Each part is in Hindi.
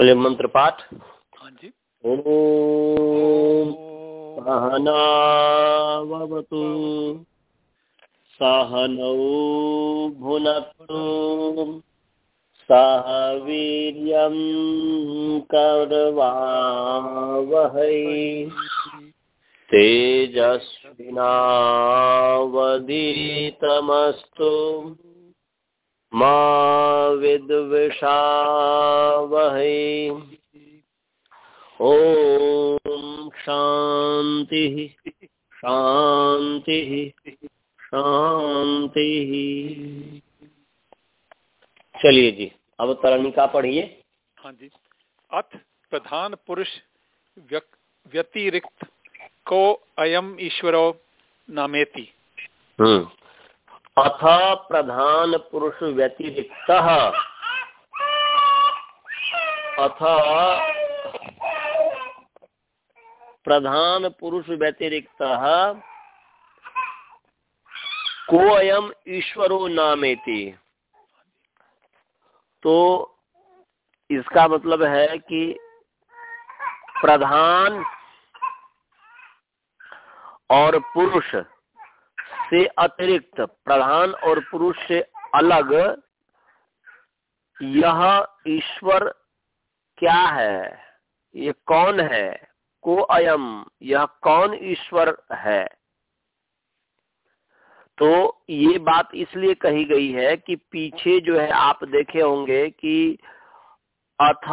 बोले मंत्र पाठ हाँ जी। ओम सहनावतु। सहनौ भुनक्तु। सह वीर्यं करवावहै। तेजस्विनावधीतमस्तु। मा विद्विषावहै। ॐ शान्तिः शान्तिः शान्तिः। चलिए जी अब तरणिका पढ़िए। हाँ जी। अथ प्रधान पुरुष व्यतिरिक्त को अयम ईश्वरो नामेति। हम्म। अथ प्रधान पुरुष व्यतिरिक्त। अथ प्रधान पुरुष व्यतिरिक्त कोयम ईश्वरो नामेति। तो इसका मतलब है कि प्रधान और पुरुष से अतिरिक्त, प्रधान और पुरुष से अलग, यह ईश्वर क्या है? ये कौन है? को अयम, यह कौन ईश्वर है? तो ये बात इसलिए कही गई है कि पीछे जो है, आप देखे होंगे कि अथ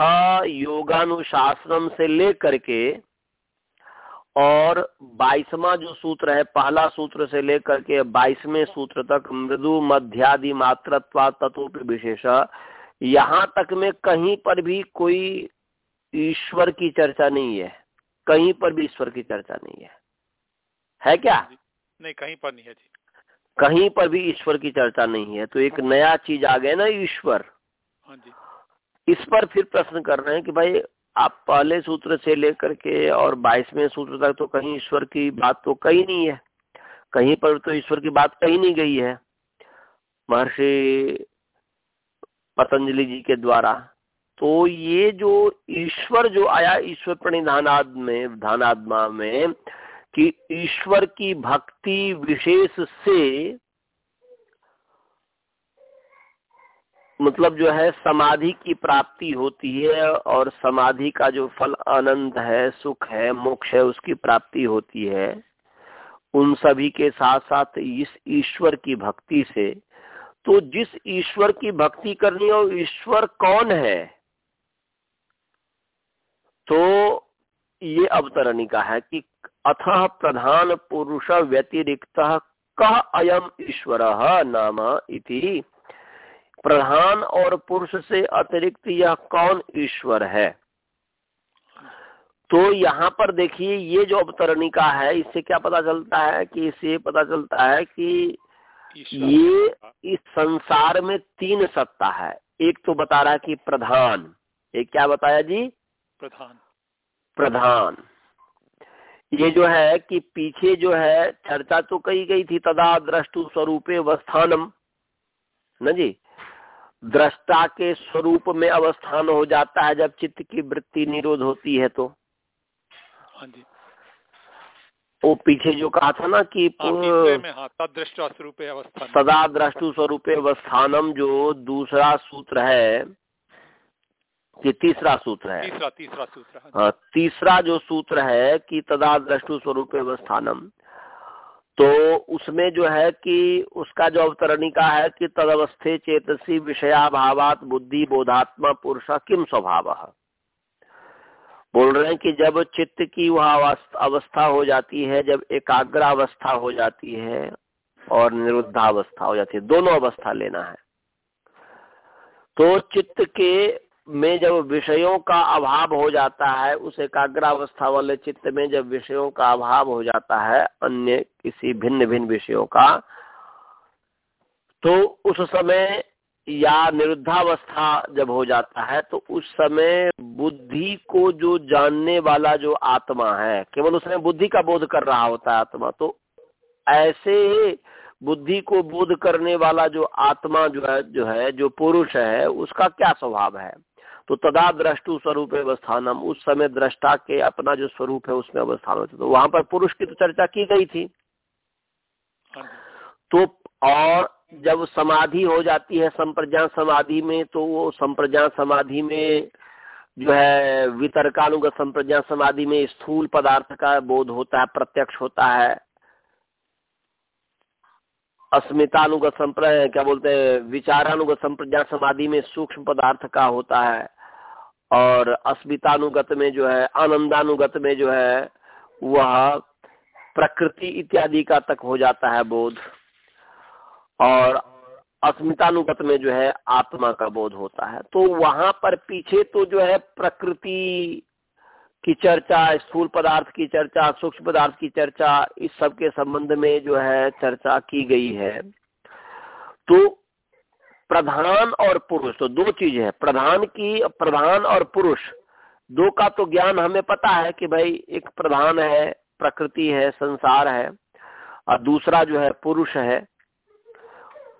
योगानुशासनम से लेकर के और बाईसवा जो सूत्र है पहला सूत्र से लेकर के बाईसवें सूत्र तक मृदु मध्यादि मात्रत्वा तत्व विशेष। यहाँ तक में कहीं पर भी कोई ईश्वर की चर्चा नहीं है। कहीं पर भी ईश्वर की चर्चा नहीं है। है क्या? नहीं कहीं पर नहीं है जी। कहीं पर भी ईश्वर की चर्चा नहीं है। तो एक नया चीज़ आ गया ना ईश्वर। हाँ जी। इस पर फिर प्रश्न कर रहे हैं कि भाई आप पहले सूत्र से लेकर के और बाईसवें सूत्र तक तो कहीं ईश्वर की बात तो कही नहीं है। कहीं पर तो ईश्वर की बात कही नहीं गई है। महर्षि पतंजलि जी के द्वारा। तो ये जो ईश्वर जो आया ईश्वर प्रणिधानाद में, धानात्मा में, कि ईश्वर की भक्ति विशेष से मतलब जो है समाधि की प्राप्ति होती है और समाधि का जो फल आनंद है, सुख है, मोक्ष है, उसकी प्राप्ति होती है। उन सभी के साथ साथ इस ईश्वर की भक्ति से तो जिस ईश्वर की भक्ति करनी हो ईश्वर कौन है? तो ये अवतरणिका है कि अथ प्रधान पुरुष व्यतिरिक्त कह अयम ईश्वर नाम इति। प्रधान और पुरुष से अतिरिक्त यह कौन ईश्वर है? तो यहाँ पर देखिए ये जो अवतरणिका है इससे क्या पता चलता है कि इससे पता चलता है कि ये इस संसार में तीन सत्ता है। एक तो बता रहा है कि प्रधान। एक क्या बताया जी? प्रधान। प्रधान। ये जो है कि पीछे जो है चर्चा तो कही गई थी तदा दृष्टु स्वरूपे अवस्थानम न जी? दृष्टा के स्वरूप में अवस्थान हो जाता है जब चित्त की वृत्ति निरोध होती है तो। हाँ वो पीछे जो कहा था ना कि हाँ, सदा दृष्टु स्वरूप अवस्थानम जो दूसरा सूत्र है। ये तीसरा सूत्र है। तीसरा तीसरा सूत्र हाँ तीसरा जो सूत्र है कि तदा दृष्टु स्वरूप अवस्थानम। तो उसमें जो है कि उसका जो अवतरणिका है कि तदवस्थे चेतसी विषयाभावात बुद्धि बोधात्मा पुरुष किम स्वभाव। बोल रहे हैं कि जब चित्त की वह अवस्था हो जाती है, जब एकाग्र अवस्था हो जाती है और निरुद्धावस्था हो जाती है, दोनों अवस्था लेना है। तो चित्त के में जब विषयों का अभाव हो जाता है, उस एकाग्रावस्था वाले चित्त में जब विषयों का अभाव हो जाता है, अन्य किसी भिन्न भिन्न विषयों का तो उस समय या निरुद्धावस्था जब हो जाता है तो उस समय बुद्धि को जो जानने वाला जो आत्मा है, केवल उसमें बुद्धि का बोध कर रहा होता है आत्मा तो ऐसे बुद्धि को बोध करने वाला जो आत्मा जो है जो है, जो पुरुष है, उसका क्या स्वभाव है? तो तदा द्रष्टु स्वरूप अवस्थानम। उस समय दृष्टा के अपना जो स्वरूप है उसमें अवस्थान होते तो वहाँ पर पुरुष की तो चर्चा की गई थी। हाँ तो और जब समाधि हो जाती है संप्रज्ञान समाधि में तो वो संप्रज्ञान समाधि में जो है वितर्कानुगत संप्रज्ञा समाधि में स्थूल पदार्थ का बोध होता है प्रत्यक्ष होता है। अस्मितानुगत संप्रदाय क्या बोलते हैं विचारानुगत संप्रज्ञा समाधि में सूक्ष्म पदार्थ का होता है। और अस्मितानुगत में जो है, आनंदानुगत में जो है, वह प्रकृति इत्यादि का तक हो जाता है बोध। और अस्मितानुगत में जो है, आत्मा का बोध होता है। तो वहाँ पर पीछे तो जो है, प्रकृति की चर्चा, स्थूल पदार्थ की चर्चा, सूक्ष्म पदार्थ की चर्चा, इस सब के संबंध में जो है, चर्चा की गई है। तो प्रधान और पुरुष तो दो चीज़ है प्रधान की प्रधान और पुरुष। दो का तो ज्ञान हमें पता है कि भाई एक प्रधान है प्रकृति है संसार है और दूसरा जो है पुरुष है।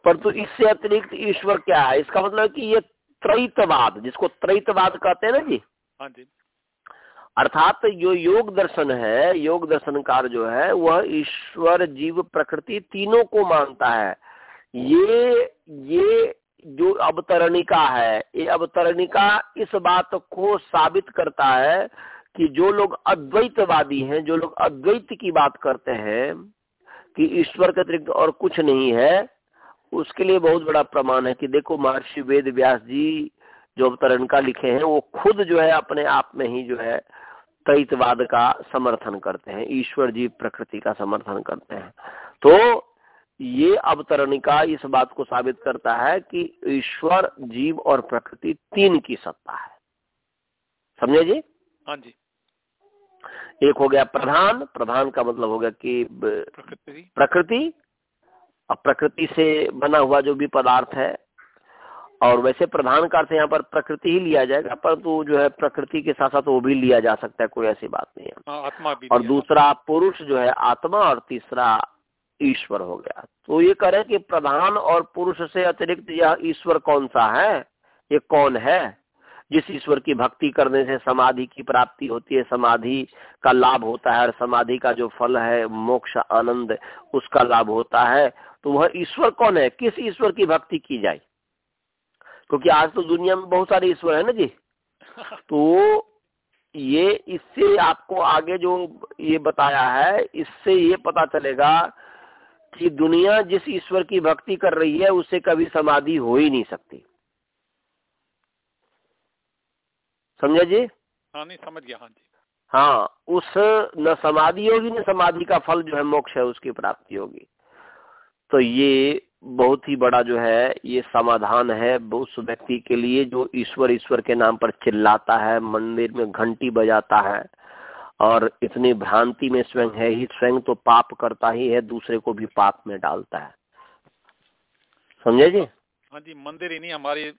परंतु इससे अतिरिक्त ईश्वर क्या है? इसका मतलब कि ये त्रैतवाद जिसको त्रैतवाद कहते हैं ना जी? हाँ जी। अर्थात जो योग दर्शन है योग दर्शनकार जो है वह ईश्वर जीव प्रकृति तीनों को मानता है। ये ये जो अवतरणिका है, ये अवतरणिका इस बात को साबित करता है कि जो लोग अद्वैतवादी हैं, जो लोग अद्वैत की बात करते हैं, कि ईश्वर के अतिरिक्त और कुछ नहीं है, उसके लिए बहुत बड़ा प्रमाण है कि देखो महर्षि वेद व्यास जी जो अवतरणिका लिखे हैं, वो खुद जो है अपने आप में ही जो है तैतवाद का समर्थन करते हैं, ईश्वर जी प्रकृति का समर्थन करते हैं। तो ये अवतरणिका इस बात को साबित करता है कि ईश्वर जीव और प्रकृति तीन की सत्ता है। समझे जी? हाँ जी। एक हो गया प्रधान प्रधान का मतलब हो गया कि प्रकृति। प्रकृति अब प्रकृति से बना हुआ जो भी पदार्थ है और वैसे प्रधान का अर्थ यहाँ पर प्रकृति ही लिया जाएगा परंतु जो है प्रकृति के साथ साथ वो भी लिया जा सकता है कोई ऐसी बात नहीं है। हाँ, आत्मा भी और दूसरा पुरुष जो है आत्मा और तीसरा ईश्वर हो गया। तो ये करें कि प्रधान और पुरुष से अतिरिक्त यह ईश्वर कौन सा है? ये कौन है? जिस ईश्वर की भक्ति करने से समाधि की प्राप्ति होती है समाधि का लाभ होता है और समाधि का जो फल है मोक्ष आनंद उसका लाभ होता है। तो वह ईश्वर कौन है? किस ईश्वर की भक्ति की जाए? क्योंकि आज तो दुनिया में बहुत सारे ईश्वर है ना जी। तो ये इससे आपको आगे जो ये बताया है इससे ये पता चलेगा कि दुनिया जिस ईश्वर की भक्ति कर रही है उससे कभी समाधि हो ही नहीं सकती। समझे जी? हाँ नहीं समझ गया हाँ जी। हाँ उस न समाधि होगी न समाधि का फल जो है मोक्ष है उसकी प्राप्ति होगी। तो ये बहुत ही बड़ा जो है ये समाधान है उस व्यक्ति के लिए जो ईश्वर ईश्वर के नाम पर चिल्लाता है मंदिर में घंटी बजाता है। और इतनी भ्रांति में स्वयं है ही स्वयं तो पाप करता ही है दूसरे को भी पाप में डालता है। समझे जी? हाँ जी मंदिर ही नहीं हमारे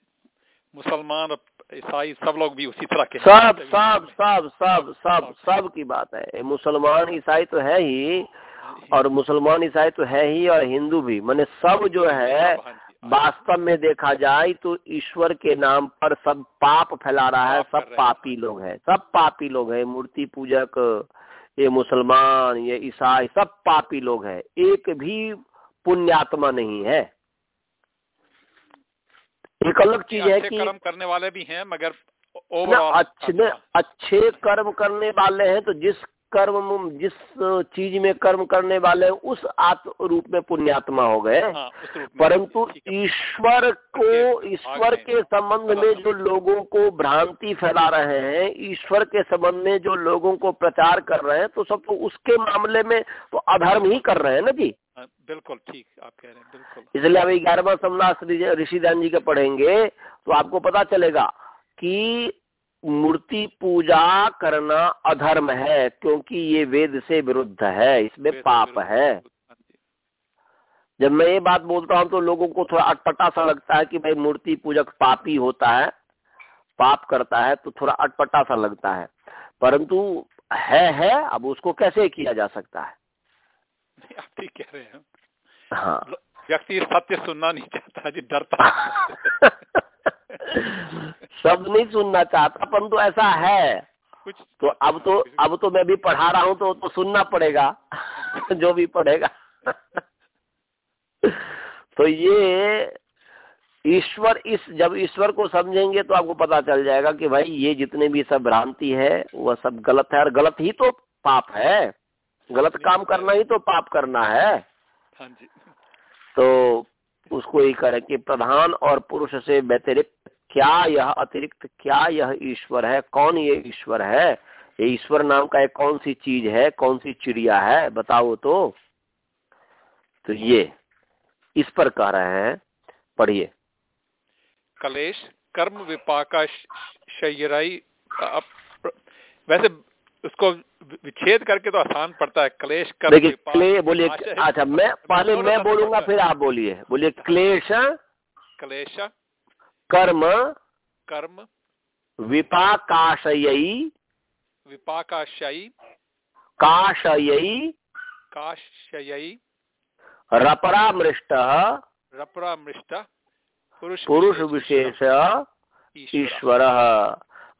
मुसलमान ईसाई सब लोग भी उसी तरह के सब सब सब सब सब सब की बात है। मुसलमान ईसाई तो है ही और मुसलमान ईसाई तो है ही और हिंदू भी। मैंने सब जो है। वास्तव में देखा जाए तो ईश्वर के नाम पर सब पाप फैला रहा है सब पापी लोग हैं सब पापी लोग हैं मूर्ति पूजक ये मुसलमान ये ईसाई सब पापी लोग हैं एक भी पुण्यात्मा नहीं है। एक अलग चीज़ है कि कर्म करने वाले भी हैं मगर अच्छे अच्छे कर्म करने वाले हैं तो जिस कर्म जिस चीज़ में कर्म करने वाले उस आत्म रूप में पुण्यात्मा हो गए। हाँ, परंतु ईश्वर को ईश्वर के संबंध में जो लोगों को भ्रांति फैला रहे हैं ईश्वर के संबंध में जो लोगों को प्रचार कर रहे हैं तो सब तो उसके मामले में तो अधर्म ही कर रहे हैं ना जी? हाँ, बिल्कुल ठीक आप कह रहे हैं बिल्कुल। इसलिए अभी ग्यारहवा समनाथ ऋषिदान जी के पढ़ेंगे तो आपको पता चलेगा कि मूर्ति पूजा करना अधर्म है क्योंकि ये वेद से विरुद्ध है इसमें पाप है। जब मैं ये बात बोलता हूँ तो लोगों को थोड़ा अटपटा सा लगता है कि भाई मूर्ति पूजक पापी होता है पाप करता है तो थोड़ा अटपटा सा लगता है। परंतु है है अब उसको कैसे किया जा सकता है? आप ठीक कह रहे हैं। हाँ। व्यक्ति सत्य सुनना नहीं चाहता जी डरता शब्द नहीं सुनना चाहता परंतु ऐसा है। कुछ तो अब तो अब तो मैं भी पढ़ा रहा हूँ तो तो सुनना पड़ेगा जो भी पढ़ेगा। तो ये ईश्वर इस जब ईश्वर को समझेंगे तो आपको पता चल जाएगा कि भाई ये जितने भी सब भ्रांति है वह सब गलत है और गलत ही तो पाप है। गलत काम करना ही तो पाप करना है। हाँ जी। तो उसको ही करें कि प्रधान और पुरुष से व्यतिरिक्त क्या यह अतिरिक्त क्या यह ईश्वर है? कौन ये ईश्वर है? ये ईश्वर नाम का एक कौन सी चीज़ है? कौन सी चिड़िया है? बताओ तो। तो ये इस पर कह रहे हैं पढ़िए। कलेश कर्म विपाका शयराई वैसे उसको विच्छेद करके तो आसान पड़ता है। क्लेश कर्म देखिए क्ले बोलिए अच्छा मैं पहले मैं बोलूँगा फिर आप बोलिए। बोलिए क्लेश। क्लेश। कर्म कर्म विपाकाशयी विपाकाशयी काशयी काशयी रपरामृष्ट रपरामृष्ट पुरुष पुरुष विशेष ईश्वर।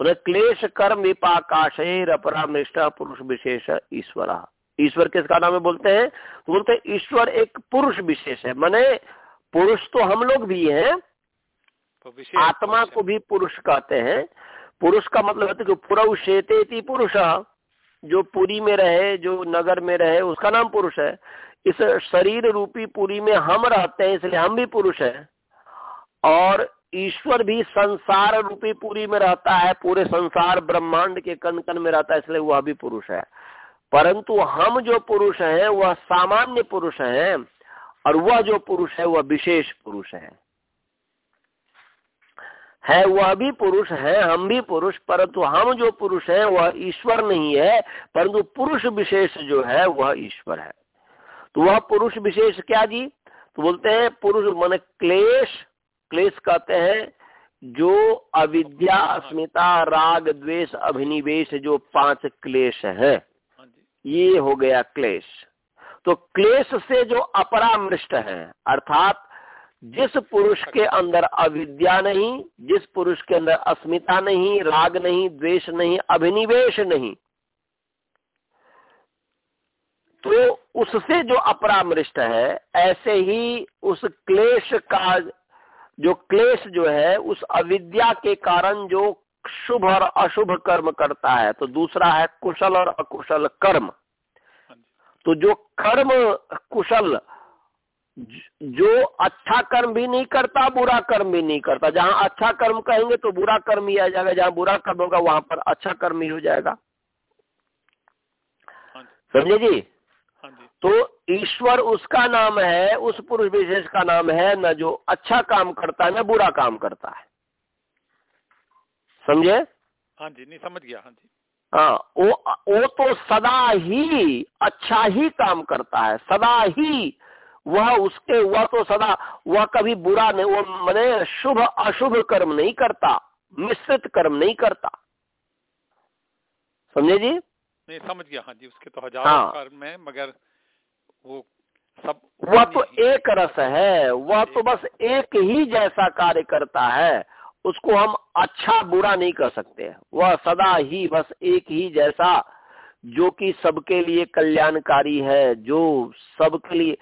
मतलब क्लेश कर्म विपाकाशय रपरामृष्ट पुरुष विशेष ईश्वर। ईश्वर किसका नाम है बोलते हैं? तो बोलते हैं ईश्वर एक पुरुष विशेष है। माने पुरुष तो हम लोग भी हैं आत्मा को भी पुरुष कहते हैं। पुरुष का मतलब है कि पुरुषेते पुरुष जो पुरी में रहे जो नगर में रहे उसका नाम पुरुष है। इस शरीर रूपी पुरी में हम रहते हैं इसलिए हम भी पुरुष हैं। और ईश्वर भी संसार रूपी पुरी में रहता है पूरे संसार ब्रह्मांड के कण कण में रहता है इसलिए वह भी पुरुष है। परंतु हम जो पुरुष हैं वह सामान्य पुरुष हैं और वह जो पुरुष है वह विशेष पुरुष है। है वह भी पुरुष है हम भी पुरुष परंतु हम जो पुरुष हैं वह ईश्वर नहीं है परंतु पुरुष विशेष जो है वह ईश्वर है। तो वह पुरुष विशेष क्या जी? तो बोलते हैं पुरुष मन क्लेश क्लेश कहते हैं जो अविद्या अस्मिता राग द्वेष अभिनिवेश जो पाँच क्लेश है। हाँ ये हो गया क्लेश। तो क्लेश से जो अपरामृष्ट है अर्थात जिस पुरुष के अंदर अविद्या नहीं जिस पुरुष के अंदर अस्मिता नहीं राग नहीं द्वेष नहीं अभिनिवेश नहीं तो उससे जो अपरामृष्ट है ऐसे ही उस क्लेश का जो क्लेश जो है उस अविद्या के कारण जो शुभ और अशुभ कर्म करता है तो दूसरा है कुशल और अकुशल कर्म। हाँ तो जो कर्म कुशल ज- अच्छा कर्म भी नहीं करता बुरा कर्म भी नहीं करता। जहाँ अच्छा कर्म कहेंगे तो बुरा कर्म ही आ जाएगा जहाँ बुरा कर्म होगा वहाँ पर अच्छा कर्म ही हो जाएगा। हाँ समझे जी? हाँ जी। तो ईश्वर उसका नाम है उस पुरुष विशेष का नाम है न जो अच्छा काम करता है न बुरा काम करता है। समझे? हाँ जी नहीं समझ गया। हाँ जी। हाँ वो वो तो सदा ही अच्छा ही काम करता है सदा ही वह उसके वह तो सदा वह कभी बुरा नहीं वो मैंने शुभ अशुभ कर्म नहीं करता मिश्रित कर्म नहीं करता। समझे जी? नहीं समझ गया। हाँ जी उसके तो हज़ारों हाँ। कर्म है मगर वो सब वह तो एक रस है वह तो बस एक ही जैसा कार्य करता है उसको हम अच्छा बुरा नहीं कर सकते। वह सदा ही बस एक ही जैसा जो कि सबके लिए कल्याणकारी है जो सबके लिए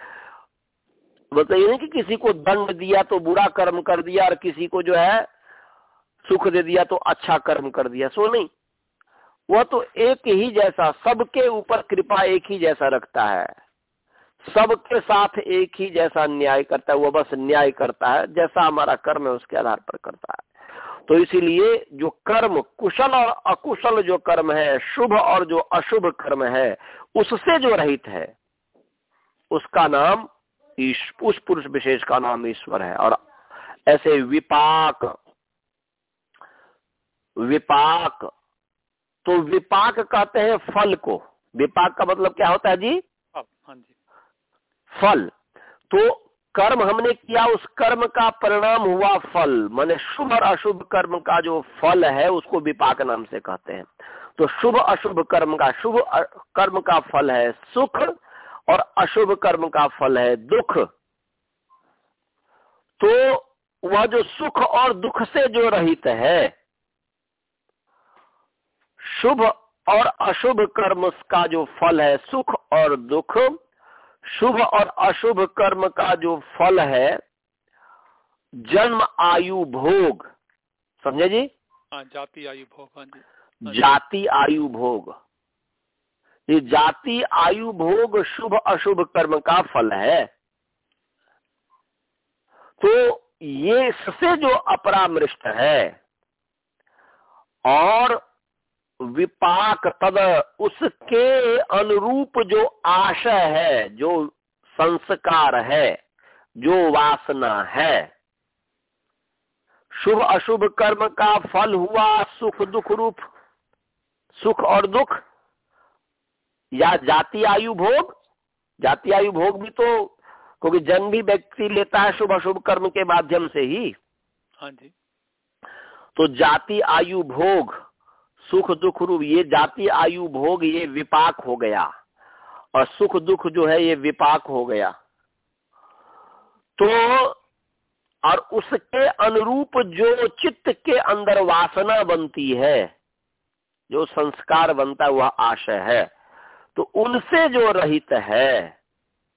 बताइए नहीं कि किसी को दंड दिया तो बुरा कर्म कर दिया और किसी को जो है सुख दे दिया तो अच्छा कर्म कर दिया। सो नहीं, वह तो एक ही जैसा, सबके ऊपर कृपा एक ही जैसा रखता है। सबके साथ एक ही जैसा न्याय करता है, वह बस न्याय करता है, जैसा हमारा कर्म है उसके आधार पर करता है। तो इसीलिए जो कर्म, कुशल और अकुशल जो कर्म है, शुभ और जो अशुभ कर्म है, उससे जो रहित है, उसका नाम उस पुरुष विशेष का नाम ईश्वर है। और ऐसे विपाक विपाक तो विपाक कहते हैं फल को। विपाक का मतलब क्या होता है जी? हाँ जी। फल। तो कर्म हमने किया उस कर्म का परिणाम हुआ फल। माने शुभ और अशुभ कर्म का जो फल है उसको विपाक नाम से कहते हैं। तो शुभ अशुभ कर्म का शुभ कर्म का फल है सुख और अशुभ कर्म का फल है दुख। तो वह जो सुख और दुख से जो रहित है शुभ और अशुभ कर्म का जो फल है सुख और दुख शुभ और अशुभ कर्म का जो फल है जन्म आयु भोग। समझे जी? हाँ जाति आयु भोग हाँ जाति आयु भोग। ये जाति, आयु, भोग, शुभ, अशुभ कर्म का फल है। तो ये इससे जो अपरामृष्ट है, और विपाक तद, उसके अनुरूप जो आशय है, जो संस्कार है, जो वासना है, शुभ, अशुभ कर्म का फल हुआ सुख, दुख, रूप, सुख और दुख। या जाति आयु भोग जाति आयु भोग भी तो क्योंकि जन्म भी व्यक्ति लेता है शुभ अशुभ कर्म के माध्यम से ही। हाँ जी। तो जाति आयु भोग सुख दुख रूप ये जाति आयु भोग ये विपाक हो गया। और सुख दुख जो है ये विपाक हो गया। तो और उसके अनुरूप जो चित्त के अंदर वासना बनती है जो संस्कार बनता है वह आशय है। तो उनसे जो रहित है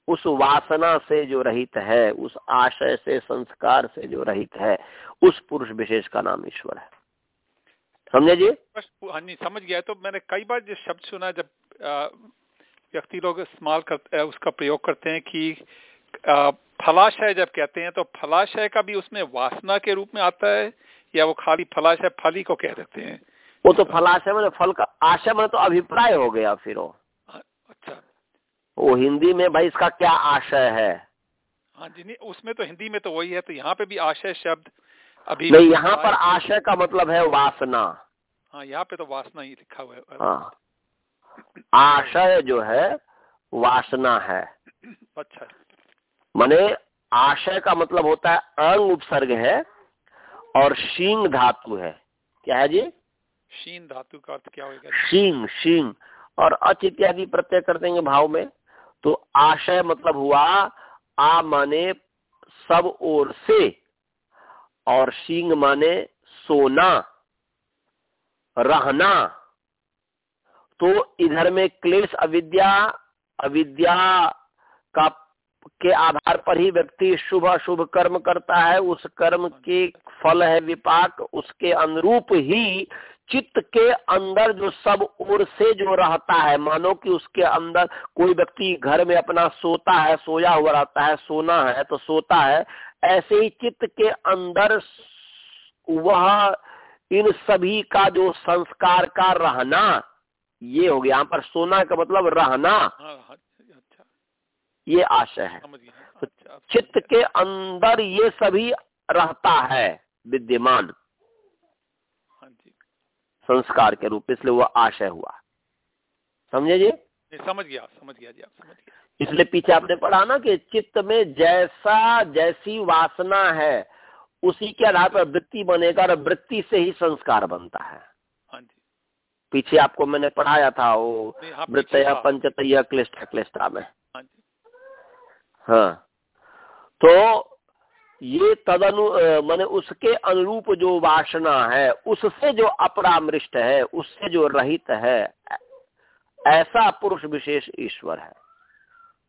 उस वासना से जो रहित है उस आशय से संस्कार से जो रहित है उस पुरुष विशेष का नाम ईश्वर है। समझे जी? हाँ जी समझ गया। तो मैंने कई बार जो शब्द सुना जब व्यक्ति लोग इस्तेमाल करते उसका प्रयोग करते हैं कि फलाशय जब कहते हैं तो फलाशय का भी उसमें वासना के रूप में आता है या वो खाली फलाशय फली को कह देते हैं? वो तो फलाशय में फल का आशय में तो अभिप्राय हो गया फिर वो। वो हिंदी में भाई इसका क्या आशय है? हाँ जी नहीं उसमें तो हिंदी में तो वही है तो यहाँ पे भी आशय शब्द अभी नहीं यहाँ पर आशय का मतलब है वासना। हाँ यहाँ पे तो वासना ही लिखा हुआ है। हाँ। आशय जो है वासना है। अच्छा। माने आशय का मतलब होता है अंग उपसर्ग है और शींग धातु है। क्या है जी? शीन धातु का अर्थ क्या होगा शींग शींग। और अच इत्यादि प्रत्यय कर देंगे भाव में। तो आशय मतलब हुआ, आ माने सब ओर से, और शींग माने सोना, रहना। तो इधर में क्लेश अविद्या अविद्या का, के आधार पर ही व्यक्ति शुभ अशुभ कर्म करता है, उस कर्म के फल है विपाक, उसके अनुरूप ही चित्त के अंदर जो सब ओर से जो रहता है मानो कि उसके अंदर कोई व्यक्ति घर में अपना सोता है सोया हुआ रहता है सोना है तो सोता है ऐसे ही चित्त के अंदर वह इन सभी का जो संस्कार का रहना ये हो गया। यहाँ पर सोना का मतलब रहना हाँ, हाँ, अच्छा। ये आशय है। तो अच्छा, चित्त के अंदर ये सभी रहता है विद्यमान। संस्कार के रूप इसलिए वो आशय हुआ। समझे जी? समझ गया समझ गया जी आप समझ गया। इसलिए पीछे आपने पढ़ा ना कि चित्त में जैसा जैसी वासना है उसी के आधार पर वृत्ति बनेगा और वृत्ति से ही संस्कार बनता है। हाँ जी। पीछे आपको मैंने पढ़ाया था वो वृत्तया पंचतया क्लिष्टा क्लिष्टा में। हाँ हाँ। तो ये तदनु माने उसके अनुरूप जो वासना है उससे जो अपरामृष्ट है उससे जो रहित है ऐसा पुरुष विशेष ईश्वर है।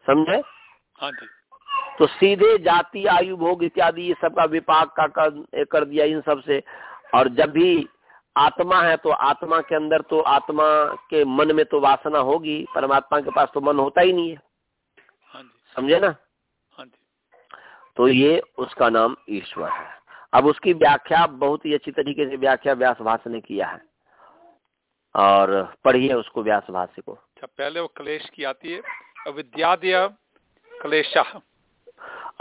समझे? हाँ जी। तो सीधे जाति आयु भोग इत्यादि ये सबका विपाक का कर, कर दिया इन सबसे। और जब भी आत्मा है तो आत्मा के अंदर तो आत्मा के मन में तो वासना होगी परमात्मा के पास तो मन होता ही नहीं है। हाँ समझे ना? तो ये उसका नाम ईश्वर है। अब उसकी व्याख्या बहुत ही अच्छी तरीके से व्याख्या व्यास भाष्य ने किया है। और पढ़िए उसको व्यास भाष्य को। अच्छा पहले वो क्लेश की आती है। अविद्यादय क्लेशा।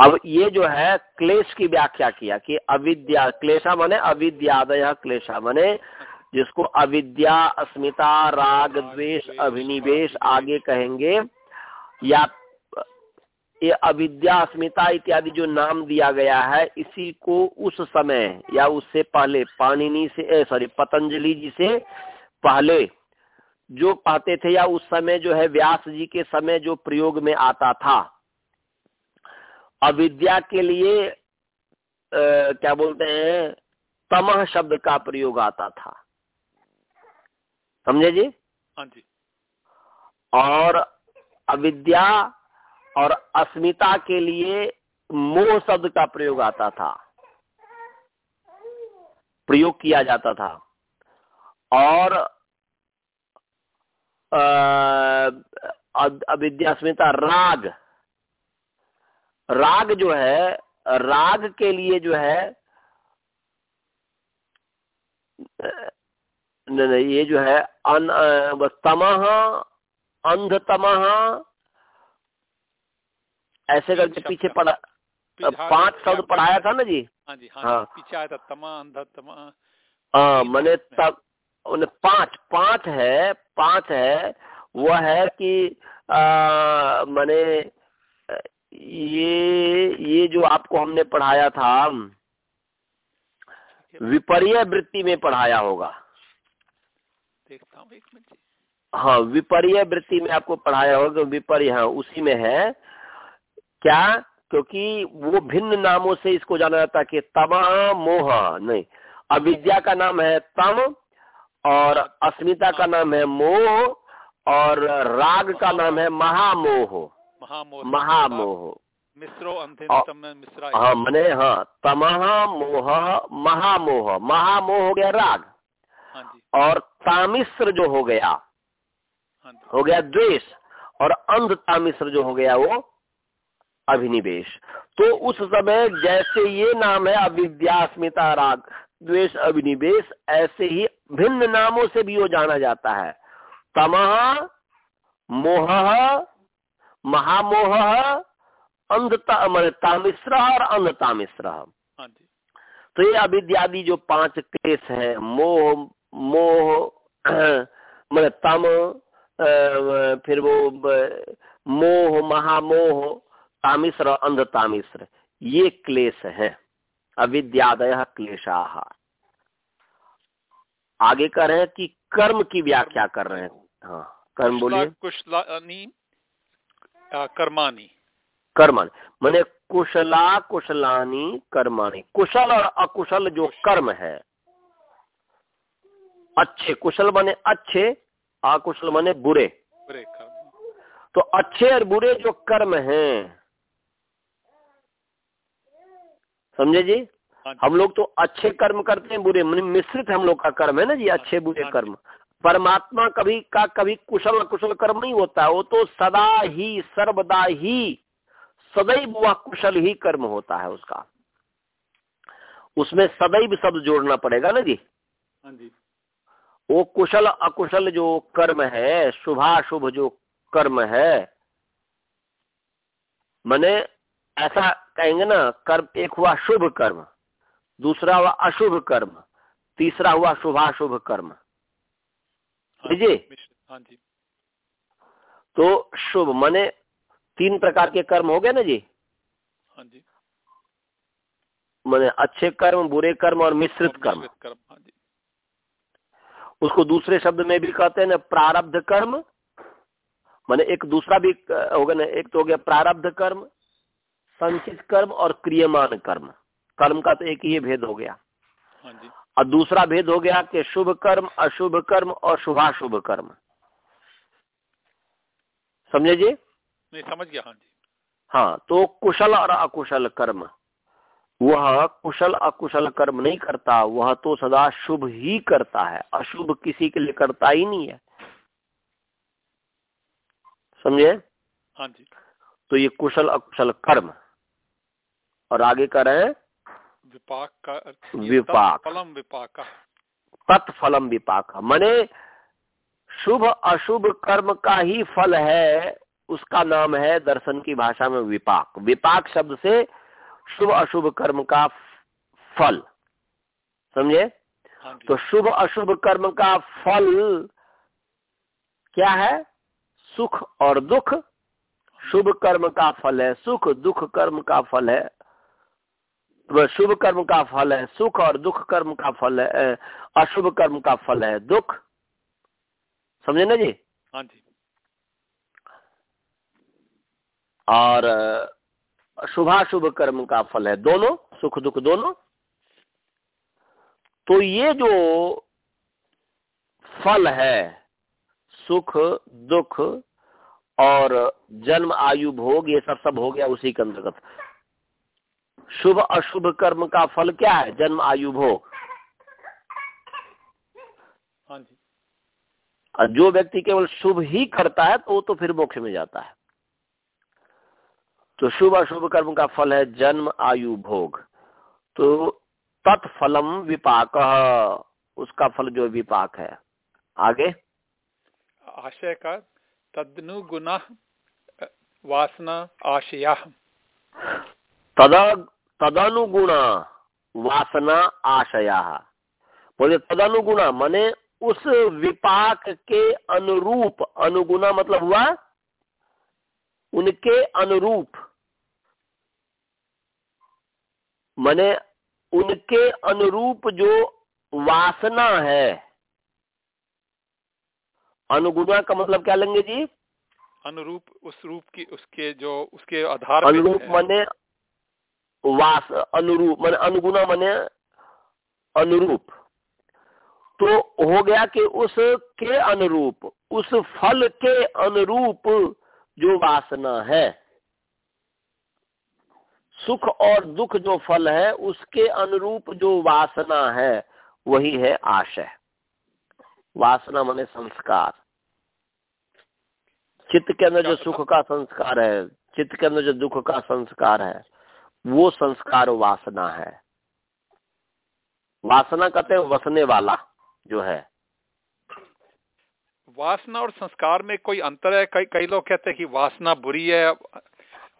अब ये जो है क्लेश की व्याख्या किया कि अविद्या क्लेशा माने अविद्यादय क्लेशा माने जिसको अविद्या अस्मिता राग द्वेष अभिनिवेश आगे कहेंगे या ये अविद्या अस्मिता इत्यादि जो नाम दिया गया है इसी को उस समय या उससे पहले पाणिनि से सॉरी पतंजलि जी से पहले जो कहते थे या उस समय जो है व्यास जी के समय जो प्रयोग में आता था। अविद्या के लिए आ, क्या बोलते हैं तमह शब्द का प्रयोग आता था। समझे जी? हाँ जी। और अविद्या और अस्मिता के लिए मोह शब्द का प्रयोग आता था। प्रयोग किया जाता था। और अविद्यास्मिता राग। राग जो है, राग के लिए जो है नहीं ये जो है, अन तमह अंधतमह ऐसे करके पीछे पढ़ा पाँच शब्द पढ़ाया था ना जी? हाँ जी हाँ, हाँ। पीछे आया था तमा अंधा तमा। हाँ मैंने तब उन्हें पाँच पाँच है पाँच है वह है कि मैंने ये ये जो आपको हमने पढ़ाया था विपर्य वृत्ति में पढ़ाया होगा। देखता हूँ एक मिनट हाँ विपर्य वृत्ति में आपको पढ़ाया होगा विपर्य हाँ उसी में है। क्या? क्योंकि वो भिन्न नामों से इसको जाना जाता है कि तमा मोह नहीं। अविद्या का नाम है तम और अस्मिता का नाम है मोह और राग का नाम है महामोह। महामोह। महामोह। मिश्रो मिश्रा हाँ मैंने हाँ। तमह मोह महामोह। महामोह हो गया राग। हाँ जी। और तामिश्र जो हो गया हाँ हो गया द्वेष। और अंध तामिश्र जो हो गया वो अभिनिवेश। तो उस समय जैसे ये नाम है अविद्यास्मिता राग द्वेष अभिनिवेश ऐसे ही भिन्न नामों से भी वो जाना जाता है। तमह मोह महामोह अंधतामिश्र और अंधतामिश्र हाँ तो ये अविद्यादि जो पाँच क्लेश है मोह मोह मतलब तम फिर वो मोह महामोह तामिश्र अंध तामिश्र ये क्लेश है अविद्यादय क्लेशा। आगे कर रहे हैं कि कर्म की व्याख्या कर रहे हैं। हाँ कर्म बोलिए। कुशलानी कर्मानी। कर्मानी मैंने कुशला कुशलानी कर्मानी। कुशल और अकुशल जो कर्म है अच्छे कुशल बने अच्छे अकुशल बने बुरे। बुरे कर्म। तो अच्छे और बुरे जो कर्म हैं समझे जी? हाँ हम लोग तो अच्छे कर्म करते हैं बुरे मिश्रित हम लोग का कर्म है ना जी अच्छे बुरे हाँ कर्म। परमात्मा कभी का कभी कुशल कुशल कर्म नहीं होता है वो तो सदा ही सर्वदा ही सदैव वह कुशल ही कर्म होता है उसका। उसमें सदैव शब्द जोड़ना पड़ेगा ना जी। हाँ जी। वो कुशल अकुशल जो कर्म है शुभाशुभ जो कर्म है मैंने ऐसा कहेंगे ना कर्म एक हुआ शुभ कर्म दूसरा हुआ अशुभ कर्म तीसरा हुआ शुभाशुभ कर्म। लीजिए। हाँ जी। तो शुभ माने तीन प्रकार के कर्म हो गए ना जी? हाँ जी। माने अच्छे कर्म बुरे कर्म और मिश्रित कर्म। कर्म हाँ जी। उसको दूसरे शब्द में भी कहते हैं ना प्रारब्ध कर्म। माने एक दूसरा भी हो गया ना एक तो हो गया प्रारब्ध कर्म संचित कर्म और क्रियमान कर्म। कर्म का तो एक ही भेद हो गया। हाँ और दूसरा भेद हो गया कि शुभ कर्म अशुभ कर्म और शुभाशुभ कर्म। समझे जी? नहीं समझ गया हाँ जी। हाँ तो कुशल और अकुशल कर्म। वह कुशल अकुशल कर्म नहीं करता वह तो सदा शुभ ही करता है। अशुभ किसी के लिए करता ही नहीं है। समझे? हाँ जी। तो ये कुशल अकुशल कर्म। और आगे कर रहे? हैं विपाक का विपाक। फलम विपाक तत्फलम विपाक मने शुभ अशुभ कर्म का ही फल है उसका नाम है दर्शन की भाषा में विपाक। विपाक शब्द से शुभ अशुभ कर्म का फल। समझे? हाँ तो शुभ अशुभ कर्म का फल क्या है? सुख और दुख। शुभ कर्म का फल है सुख दुख कर्म का फल है। शुभ कर्म का फल है सुख और दुख कर्म का फल है अशुभ कर्म का फल है दुख। समझे ना जी? हाँ जी। और शुभाशुभ कर्म का फल है दोनों सुख दुख दोनों। तो ये जो फल है सुख दुख और जन्म आयु भोग ये सब सब हो गया उसी के अंतर्गत। शुभ अशुभ कर्म का फल क्या है? जन्म आयु भोग। हाँ और जो व्यक्ति केवल शुभ ही करता है तो वो तो फिर मोक्ष में जाता है। तो शुभ अशुभ कर्म का फल है जन्म आयु भोग। तो तत्फलम विपाक। उसका फल जो विपाक है। आगे। आशय का तदनुगुण वासना आशया। तद तदनुगुण वासना आशया। बोले तदनुगुण माने उस विपाक के अनुरूप अनुगुणा मतलब हुआ उनके अनुरूप। माने उनके अनुरूप जो वासना है। अनुगुणा का मतलब क्या लेंगे जी? अनुरूप उस रूप की उसके जो उसके आधार अनुरूप माने वास अनुरूप माने अनुगुणा माने अनुरूप। तो हो गया कि उस के अनुरूप उस फल के अनुरूप जो वासना है सुख और दुख जो फल है उसके अनुरूप जो वासना है वही है आशय। वासना माने संस्कार। चित्त के अंदर जो सुख का संस्कार है चित्त के अंदर जो दुख का संस्कार है वो संस्कार वासना है। वासना कहते हैं वसने वाला जो है। वासना और संस्कार में कोई अंतर है? कई कई लोग कहते हैं कि वासना बुरी है।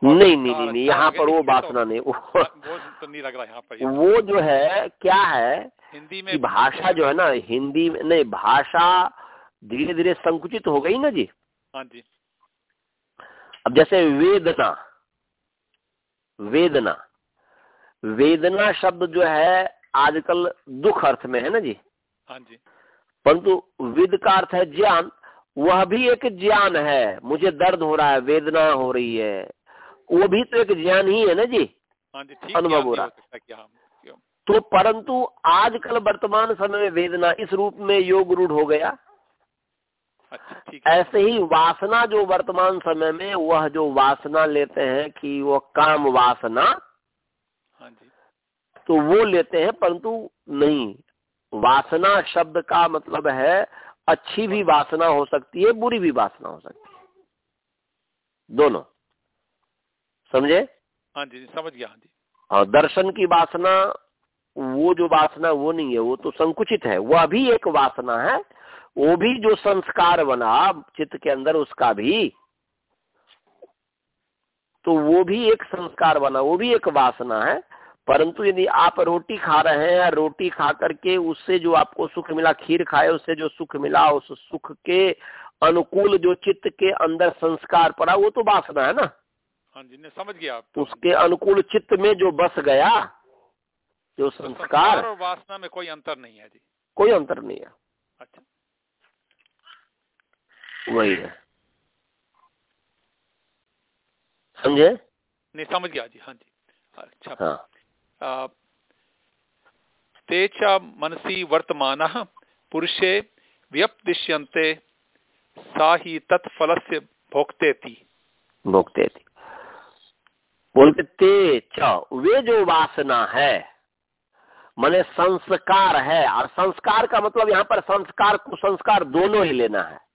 नहीं नहीं नहीं नहीं यहाँ पर वो वासना नहीं वो, वो तो नहीं लग रहा यहाँ पर वो जो है क्या है हिंदी में भाषा जो है ना हिंदी में नहीं भाषा धीरे धीरे संकुचित हो गई ना जी। हाँ जी। अब जैसे वेदना वेदना। वेदना शब्द जो है आजकल दुख अर्थ में है ना जी? हाँ जी। परंतु विद का अर्थ है ज्ञान। वह भी एक ज्ञान है। मुझे दर्द हो रहा है वेदना हो रही है। वो भी तो एक ज्ञान ही है ना जी? हाँ अनुभव हो रहा तो परंतु आजकल वर्तमान समय में वेदना इस रूप में योग रूढ़ हो गया। अच्छा, ऐसे ही वासना जो वर्तमान समय में वह जो वासना लेते हैं कि वह काम वासना हाँ जी। तो वो लेते हैं परंतु नहीं। वासना शब्द का मतलब है अच्छी भी वासना हो सकती है बुरी भी वासना हो सकती है। दोनों। समझे? हाँ जी समझ गया हाँ जी। और दर्शन की वासना वो जो वासना वो नहीं है वो तो संकुचित है। वह भी एक वासना है वो भी जो संस्कार बना चित्त के अंदर उसका भी तो वो भी एक संस्कार बना वो भी एक वासना है। परंतु यदि आप रोटी खा रहे हैं या रोटी खा करके उससे जो आपको सुख मिला खीर खाए उससे जो सुख मिला उस सुख के अनुकूल जो चित्त के अंदर संस्कार पड़ा वो तो वासना है ना? हाँ जी ने समझ गया तो उसके अनुकूल चित्त में जो बस गया जो संस्कार और वासना में कोई अंतर नहीं है जी। कोई अंतर नहीं है। अच्छा। वही है। समझे? नहीं समझ गया जी हाँ जी। अच्छा। हाँ। ते च मनसि वर्तमानः पुरुषे व्यपदिश्यन्ते सा ही तत्फलस्य भोक्तेति। भोक्तेति। बोलते ते च वे जो वासना है माने संस्कार है और संस्कार का मतलब यहाँ पर संस्कार कुसंस्कार दोनों ही लेना है।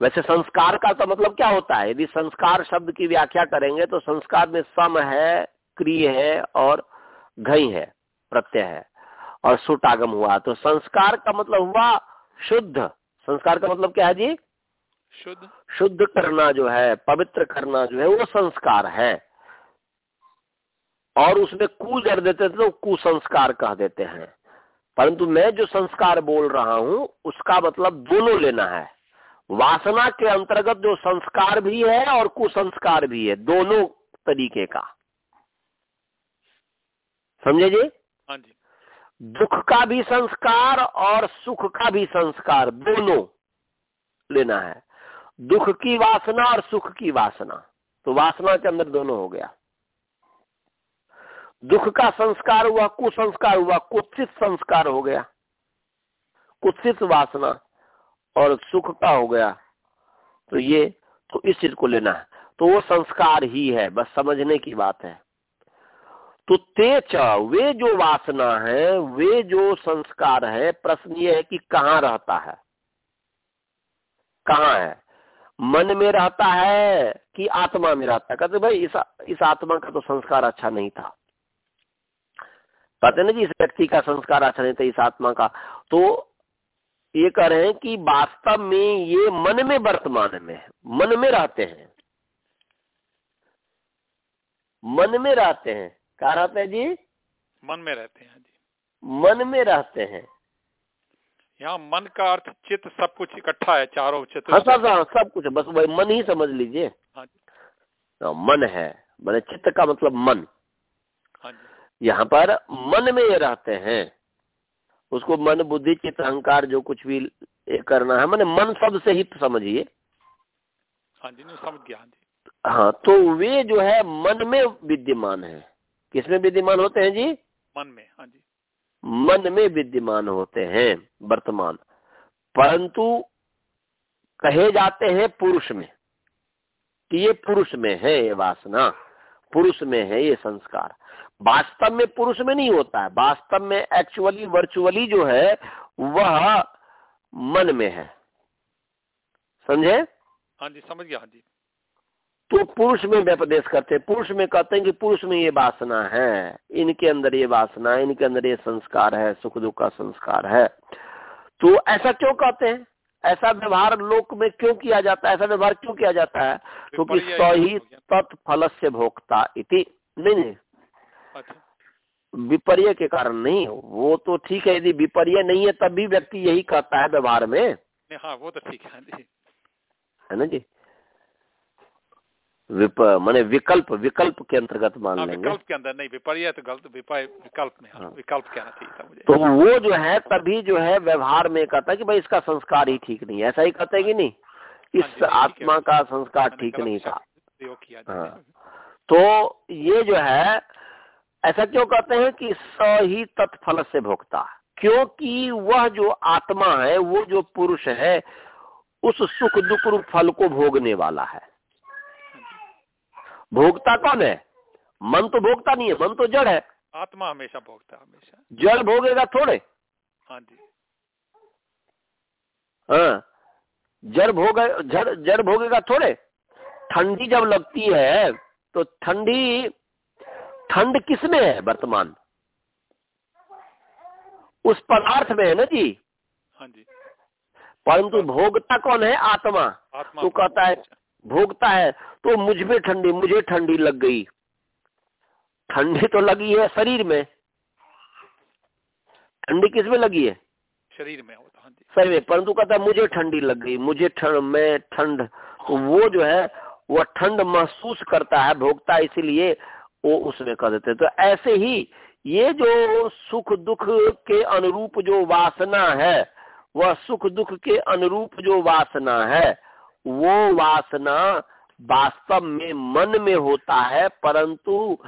वैसे संस्कार का तो मतलब क्या होता है? यदि संस्कार शब्द की व्याख्या करेंगे तो संस्कार में सम है क्रिय है और घई है प्रत्यय है और सुटागम हुआ। तो संस्कार का मतलब हुआ शुद्ध। संस्कार का मतलब क्या है जी? शुद्ध। शुद्ध करना जो है पवित्र करना जो है वो संस्कार है। और उसमें कु जड़ देते थे तो कुसंस्कार कह देते हैं। परंतु मैं जो संस्कार बोल रहा हूँ उसका मतलब दोनों लेना है। वासना के अंतर्गत जो संस्कार भी है और कुसंस्कार भी है दोनों तरीके का। समझे जी? हाँ जी। दुख का भी संस्कार और सुख का भी संस्कार दोनों लेना है। दुख की वासना और सुख की वासना। तो वासना के अंदर दोनों हो गया। दुख का संस्कार हुआ कुसंस्कार हुआ कुत्सित संस्कार हो गया। कुत्सित वासना। और सुख का हो गया। तो ये तो इस चीज़ को लेना है। तो वो संस्कार ही है, बस समझने की बात है। तो तेच, वे जो वासना है, वे जो संस्कार है, प्रश्न ये है कि कहाँ रहता है? कहाँ है? मन में रहता है कि आत्मा में रहता है? कहते भाई, इस इस आत्मा का तो संस्कार अच्छा नहीं था। कहते ना जी, इस व्यक्ति का संस्कार अच्छा नहीं था, इस आत्मा का। तो ये कह रहे हैं कि वास्तव में ये मन में वर्तमान में मन में रहते हैं। मन में रहते हैं। क्या रहते हैं जी? मन में रहते हैं जी। मन में रहते हैं। यहाँ मन का अर्थ चित्त सब कुछ इकट्ठा है चारों चित्त। हाँ सब हाँ, सब कुछ बस वही मन ही समझ लीजिए। हाँ हाँ, मन है मैंने चित्त का मतलब मन। हाँ यहाँ पर मन में ये रहते हैं। उसको मन बुद्धि चित्त अहंकार जो कुछ भी करना है मैंने मन शब्द से ही समझिए। हाँ हाँ हाँ तो वे जो है मन में विद्यमान है। किसमें विद्यमान होते हैं जी? मन में हाँ जी। मन में विद्यमान होते हैं वर्तमान। परंतु कहे जाते हैं पुरुष में कि ये पुरुष में है ये वासना पुरुष में है ये संस्कार। वास्तव में पुरुष में नहीं होता है। वास्तव में एक्चुअली वर्चुअली जो है वह मन में है। समझे? हाँ जी समझ गया हाँ जी। तो पुरुष में व्यपदेश करते हैं। पुरुष में कहते हैं कि पुरुष में ये वासना है। इनके अंदर ये वासना है इनके अंदर ये संस्कार है सुख दुख का संस्कार है। तो ऐसा क्यों कहते हैं? ऐसा व्यवहार लोक में क्यों किया जाता है? ऐसा व्यवहार क्यों किया जाता है? क्योंकि सही। तत्फल से भोक्ता इति। नहीं नहीं। अच्छा विपर्य के कारण नहीं वो तो ठीक है यदि विपर्य नहीं है तब भी व्यक्ति यही कहता है व्यवहार में। हाँ वो तो ठीक है हाँ है ना जी? विप माने विकल्प विकल्प के अंतर्गत मान हाँ लेंगे। विकल्प के अंदर नहीं विपर्य तो गलत विपर्य विकल्प में हाँ हाँ। विकल्प कहना चाहिए था मुझे। तो वो जो है तभी जो है व्यवहार में कहता है कि भाई इसका संस्कार ही ठीक नहीं है। ऐसा ही कहते हैं कि नहीं? हाँ इस आत्मा का संस्कार ठीक नहीं था। हाँ। तो ये जो है ऐसा क्यों कहते हैं कि स ही तत्फल से भोगता क्योंकि वह जो आत्मा है वो जो पुरुष है उस सुख दुख रूप फल को भोगने वाला है। भोगता कौन है? मन तो भोगता नहीं है मन तो जड़ है। आत्मा हमेशा भोगता हमेशा। जड़ भोगेगा थोड़े। हाँ जी। हाँ जड़ भोग जड़ जड़ भोगेगा थोड़े। ठंडी जब लगती है तो ठंडी ठंड किसमें है वर्तमान? उस पदार्थ में है ना जी। हाँ जी। परंतु भोगता कौन है? आत्मा। आत्मा तो कहता है भोगता है तो मुझमें ठंडी मुझे ठंडी लग गई। ठंडी तो लगी है शरीर में। ठंडी किसमें लगी है? शरीर में हाँ शरीर में। परंतु कहता है मुझे ठंडी लग गई मुझे ठंड मैं ठंड। तो वो जो है वह ठंड महसूस करता है भोगता है इसीलिए वो उसमें कर देते तो ऐसे ही ये जो सुख दुख के अनुरूप जो वासना है, वह सुख दुख के अनुरूप जो वासना है, वो वासना वास्तव में मन में होता है, परंतु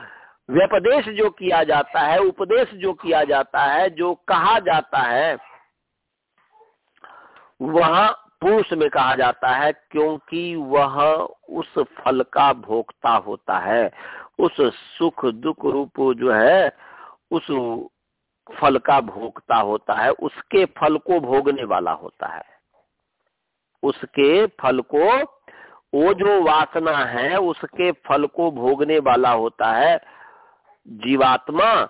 व्यपदेश जो किया जाता है, उपदेश जो किया जाता है, जो कहा जाता है, वह पुरुष में कहा जाता है, क्योंकि वह उस फल का भोक्ता होता है। उस सुख दुख रूप जो है, उस फल का भोगता होता है, उसके फल को भोगने वाला होता है। उसके फल को, वो जो वासना है, उसके फल को भोगने वाला होता है। जीवात्मा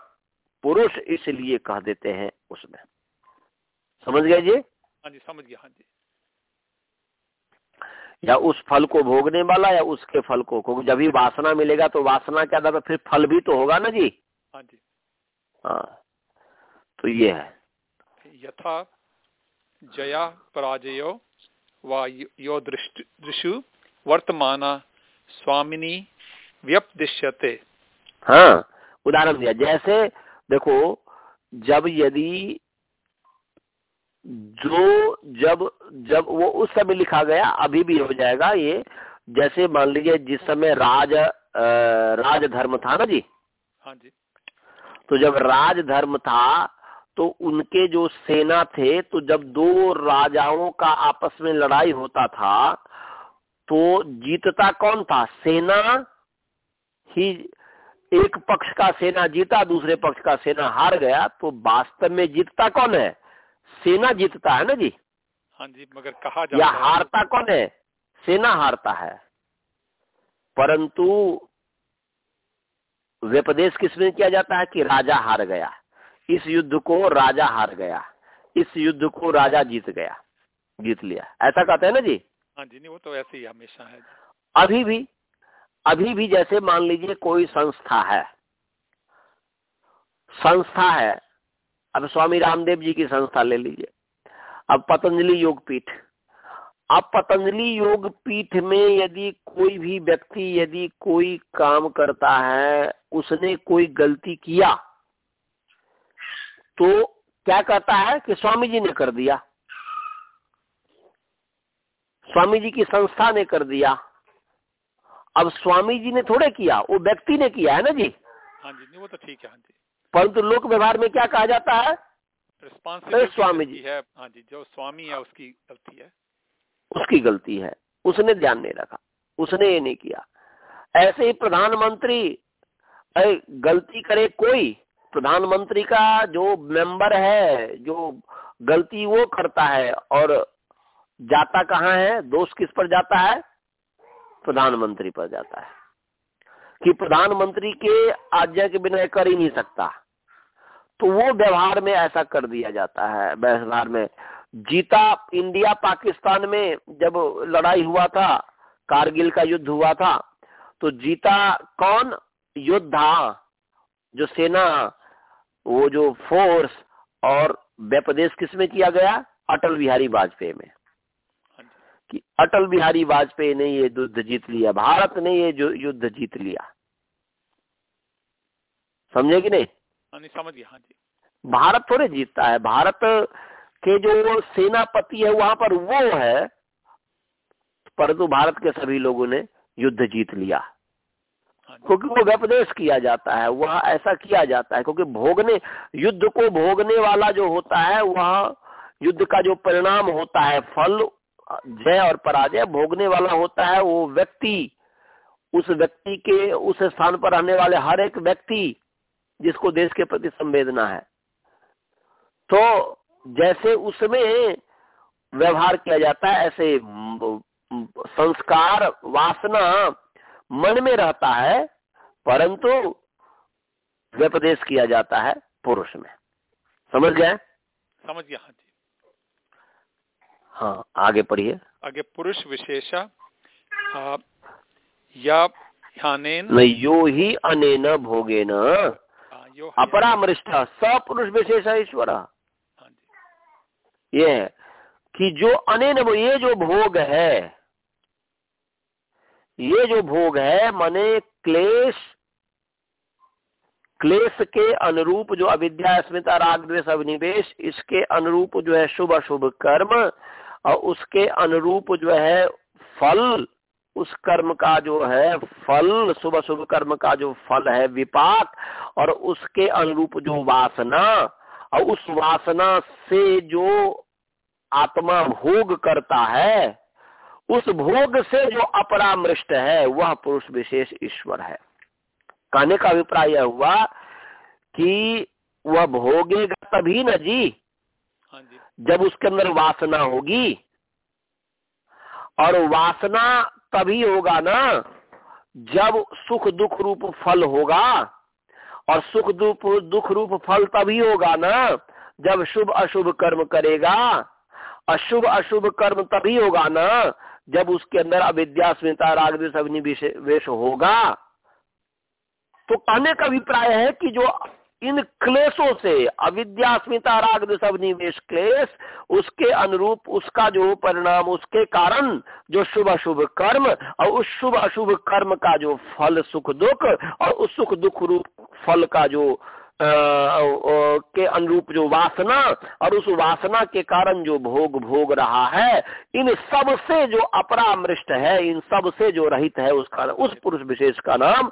पुरुष इसलिए कह देते हैं उसमें। समझ गए जी? हाँ जी, समझ गया हाँ जी। या उस फल को भोगने वाला या उसके फल को क्योंकि जब भी वासना मिलेगा तो वासना क्या था फिर फल भी तो होगा ना जी? हाँ जी। हाँ तो ये है। यथा जया पराजयो वा यो दृष्ट दृशु वर्तमान स्वामिनी व्यपदिश्यते। हाँ उदाहरण दिया। जैसे देखो जब यदि जो जब जब वो उस समय लिखा गया अभी भी हो जाएगा ये। जैसे मान लीजिए जिस समय राज राज धर्म था ना जी? हाँ जी। तो जब राज धर्म था तो उनके जो सेना थे तो जब दो राजाओं का आपस में लड़ाई होता था तो जीतता कौन था? सेना ही एक पक्ष का सेना जीता दूसरे पक्ष का सेना हार गया तो वास्तव में जीतता कौन है? सेना जीतता है ना जी? हाँ जी मगर कहा या हारता कौन है? सेना हारता है। परंतु व्यपदेश किसमें किया जाता है कि राजा हार गया? इस युद्ध को राजा हार गया। इस युद्ध को राजा जीत गया जीत लिया। ऐसा कहते हैं ना जी? हाँ जी नहीं वो तो ऐसे ही हमेशा है अभी भी अभी भी जैसे मान लीजिए कोई संस्था है संस्था है अब स्वामी रामदेव जी की संस्था ले लीजिए। अब पतंजलि योग पीठ। अब पतंजलि योग पीठ में यदि कोई भी व्यक्ति यदि कोई काम करता है, उसने कोई गलती किया तो क्या कहता है कि स्वामी जी ने कर दिया। स्वामी जी की संस्था ने कर दिया। अब स्वामी जी ने थोड़े किया, वो व्यक्ति ने किया, है ना जी? हाँ जी वो तो ठीक है हाँ जी। परंतु लोक व्यवहार में क्या कहा जाता है? स्वामी जी। है। हाँ जी जो स्वामी है उसकी गलती है। उसकी गलती है। उसने ध्यान नहीं रखा। उसने ये नहीं किया। ऐसे ही प्रधानमंत्री गलती करे कोई प्रधानमंत्री का जो मेंबर है जो गलती वो करता है और जाता कहाँ है दोष किस पर जाता है? प्रधानमंत्री पर जाता है। कि प्रधानमंत्री के आज्ञा के बिना कर ही नहीं सकता। तो वो व्यवहार में ऐसा कर दिया जाता है, व्यवहार में। जीता इंडिया पाकिस्तान में जब लड़ाई हुआ था, कारगिल का युद्ध हुआ था तो जीता कौन? योद्धा, जो सेना, वो जो फोर्स और व्यपदेश किसमें किया गया? अटल बिहारी वाजपेयी में। कि अटल बिहारी वाजपेयी ने ये युद्ध जीत लिया भारत ने ये जो युद्ध जीत लिया। समझे कि नहीं? हाँ समझ गया हाँ जी। भारत थोड़े जीतता है। भारत के जो सेनापति है वहाँ पर वो है परंतु भारत के सभी लोगों ने युद्ध जीत लिया। हाँ क्योंकि वो व्यपदेश किया जाता है वह ऐसा किया जाता है क्योंकि भोगने युद्ध को भोगने वाला जो होता है वह युद्ध का जो परिणाम होता है फल जय और पराजय भोगने वाला होता है वो व्यक्ति। उस व्यक्ति के, उस स्थान पर रहने वाले हर एक व्यक्ति जिसको देश के प्रति संवेदना है। तो जैसे उसमें व्यवहार किया जाता है, ऐसे संस्कार, वासना मन में रहता है, परंतु व्यपदेश किया जाता है पुरुष में। समझ गए? समझ गया हाँ जी। हाँ आगे पढ़िए। आगे पुरुष विशेषा या यो ही अनेन भोगेन। अपरामृष्ट सपुरुष विशेष ईश्वर। ये है कि जो अनेन ये जो भोग है ये जो भोग है मने क्लेश क्लेश के अनुरूप जो अविद्या अस्मिता राग द्वेष अभिनिवेश इसके अनुरूप जो है शुभ अशुभ कर्म और उसके अनुरूप जो है फल, उस कर्म का जो है फल, शुभ शुभ कर्म का जो फल है विपाक, और उसके अनुरूप जो वासना, और उस वासना से जो आत्मा भोग करता है, उस भोग से जो अपरामृष्ट है, वह पुरुष विशेष ईश्वर है। कहने का अभिप्राय यह हुआ कि वह भोगेगा तभी न जी? हाँ जी। जब उसके अंदर वासना होगी। और वासना तभी होगा ना, जब सुख दुख रूप फल होगा। और सुख दुख दुख रूप फल तभी होगा ना, जब शुभ अशुभ कर्म करेगा। अशुभ अशुभ कर्म तभी होगा ना, जब उसके अंदर अविद्या, स्मिता, राग अग्निवेश होगा। तो कहने का अभिप्राय है कि जो इन क्लेशों से अविद्यास्मिता राग अग्निवेश क्लेश उसके अनुरूप उसका जो परिणाम उसके कारण जो शुभ अशुभ कर्म और उस शुभ अशुभ कर्म का जो फल सुख दुख और उस सुख दुख रूप फल का जो आ, आ, के अनुरूप जो वासना और उस वासना के कारण जो भोग भोग रहा है इन सबसे जो अपरामृष्ट है इन सबसे जो रहित है उसका उस पुरुष विशेष का नाम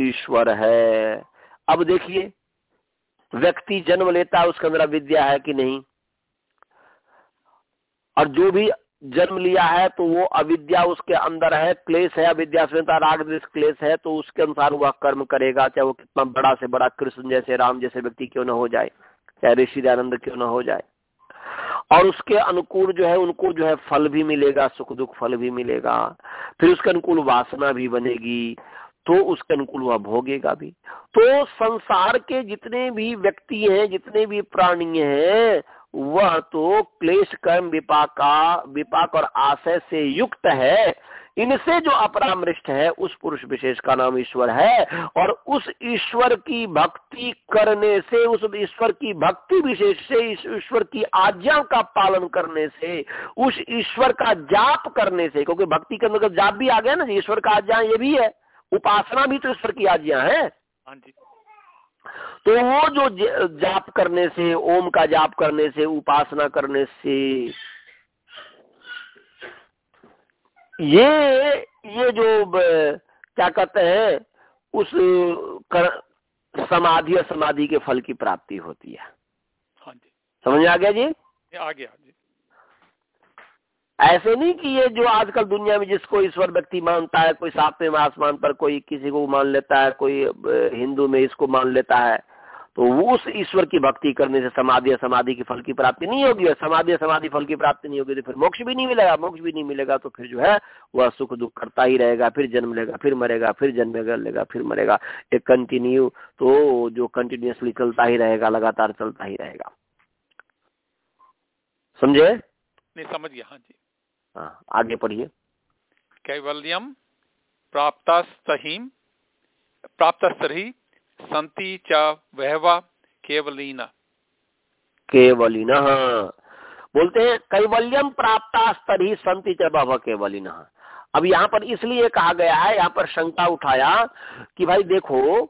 ईश्वर है। अब देखिए व्यक्ति जन्म लेता है, उसके अंदर विद्या है कि नहीं? और जो भी जन्म लिया है तो वो अविद्या उसके अंदर है, क्लेश है, अविद्या राग क्लेश है तो उसके अनुसार वह कर्म करेगा, चाहे वो कितना बड़ा से बड़ा कृष्ण जैसे, राम जैसे व्यक्ति क्यों ना हो जाए, चाहे ऋषि आनंद क्यों ना हो जाए। और उसके अनुकूल जो है, उनको जो है फल भी मिलेगा, सुख दुख फल भी मिलेगा, फिर उसके अनुकूल वासना भी बनेगी। तो उसके अनुकूल वह भोगेगा भी। तो संसार के जितने भी व्यक्ति हैं, जितने भी प्राणी हैं, वह तो क्लेश, कर्म, विपाका विपाक और आशय से युक्त है। इनसे जो अपरामृष्ट है, उस पुरुष विशेष का नाम ईश्वर है। और उस ईश्वर की भक्ति करने से, उस ईश्वर की भक्ति विशेष से ईश्वर की आज्ञा का पालन करने से, उस ईश्वर का जाप करने से, क्योंकि भक्ति के अंदर जाप भी आ गया ना, ईश्वर का आज्ञा ये भी है। उपासना भी तो ईश्वर की आज्ञा है। हाँ जी। तो वो जो जाप करने से ओम का जाप करने से उपासना करने से ये ये जो क्या कहते हैं उस कर, समाधि और समाधि के फल की प्राप्ति होती है। हाँ जी। समझ आ गया जी? आ गया जी। ऐसे नहीं कि ये जो आजकल दुनिया में जिसको ईश्वर व्यक्ति मानता है, कोई सातवें आसमान पर कोई किसी को मान लेता है, कोई हिंदू में इसको मान लेता है तो उस ईश्वर की भक्ति करने से समाधि समाधि की फल की प्राप्ति नहीं होगी, और समाधि समाधि फल की प्राप्ति नहीं होगी तो फिर मोक्ष भी नहीं मिलेगा, मोक्ष भी नहीं मिलेगा तो फिर जो है, वह सुख दुख करता ही रहेगा, फिर जन्म लेगा, फिर मरेगा, फिर जन्मेगा लेगा फिर मरेगा, एक कंटिन्यू तो जो कंटिन्यूसली चलता ही रहेगा, लगातार चलता ही रहेगा। समझे? नहीं, समझ गया हाँ जी। आगे पढ़िए। कैवल्यम प्राप्त प्राप्त संति च वहवा केवलीन। केवलीन बोलते हैं कैवल्यम प्राप्त स्तरी संति च वह केवलीन। अब यहाँ पर इसलिए कहा गया है यहाँ पर शंका उठाया कि भाई देखो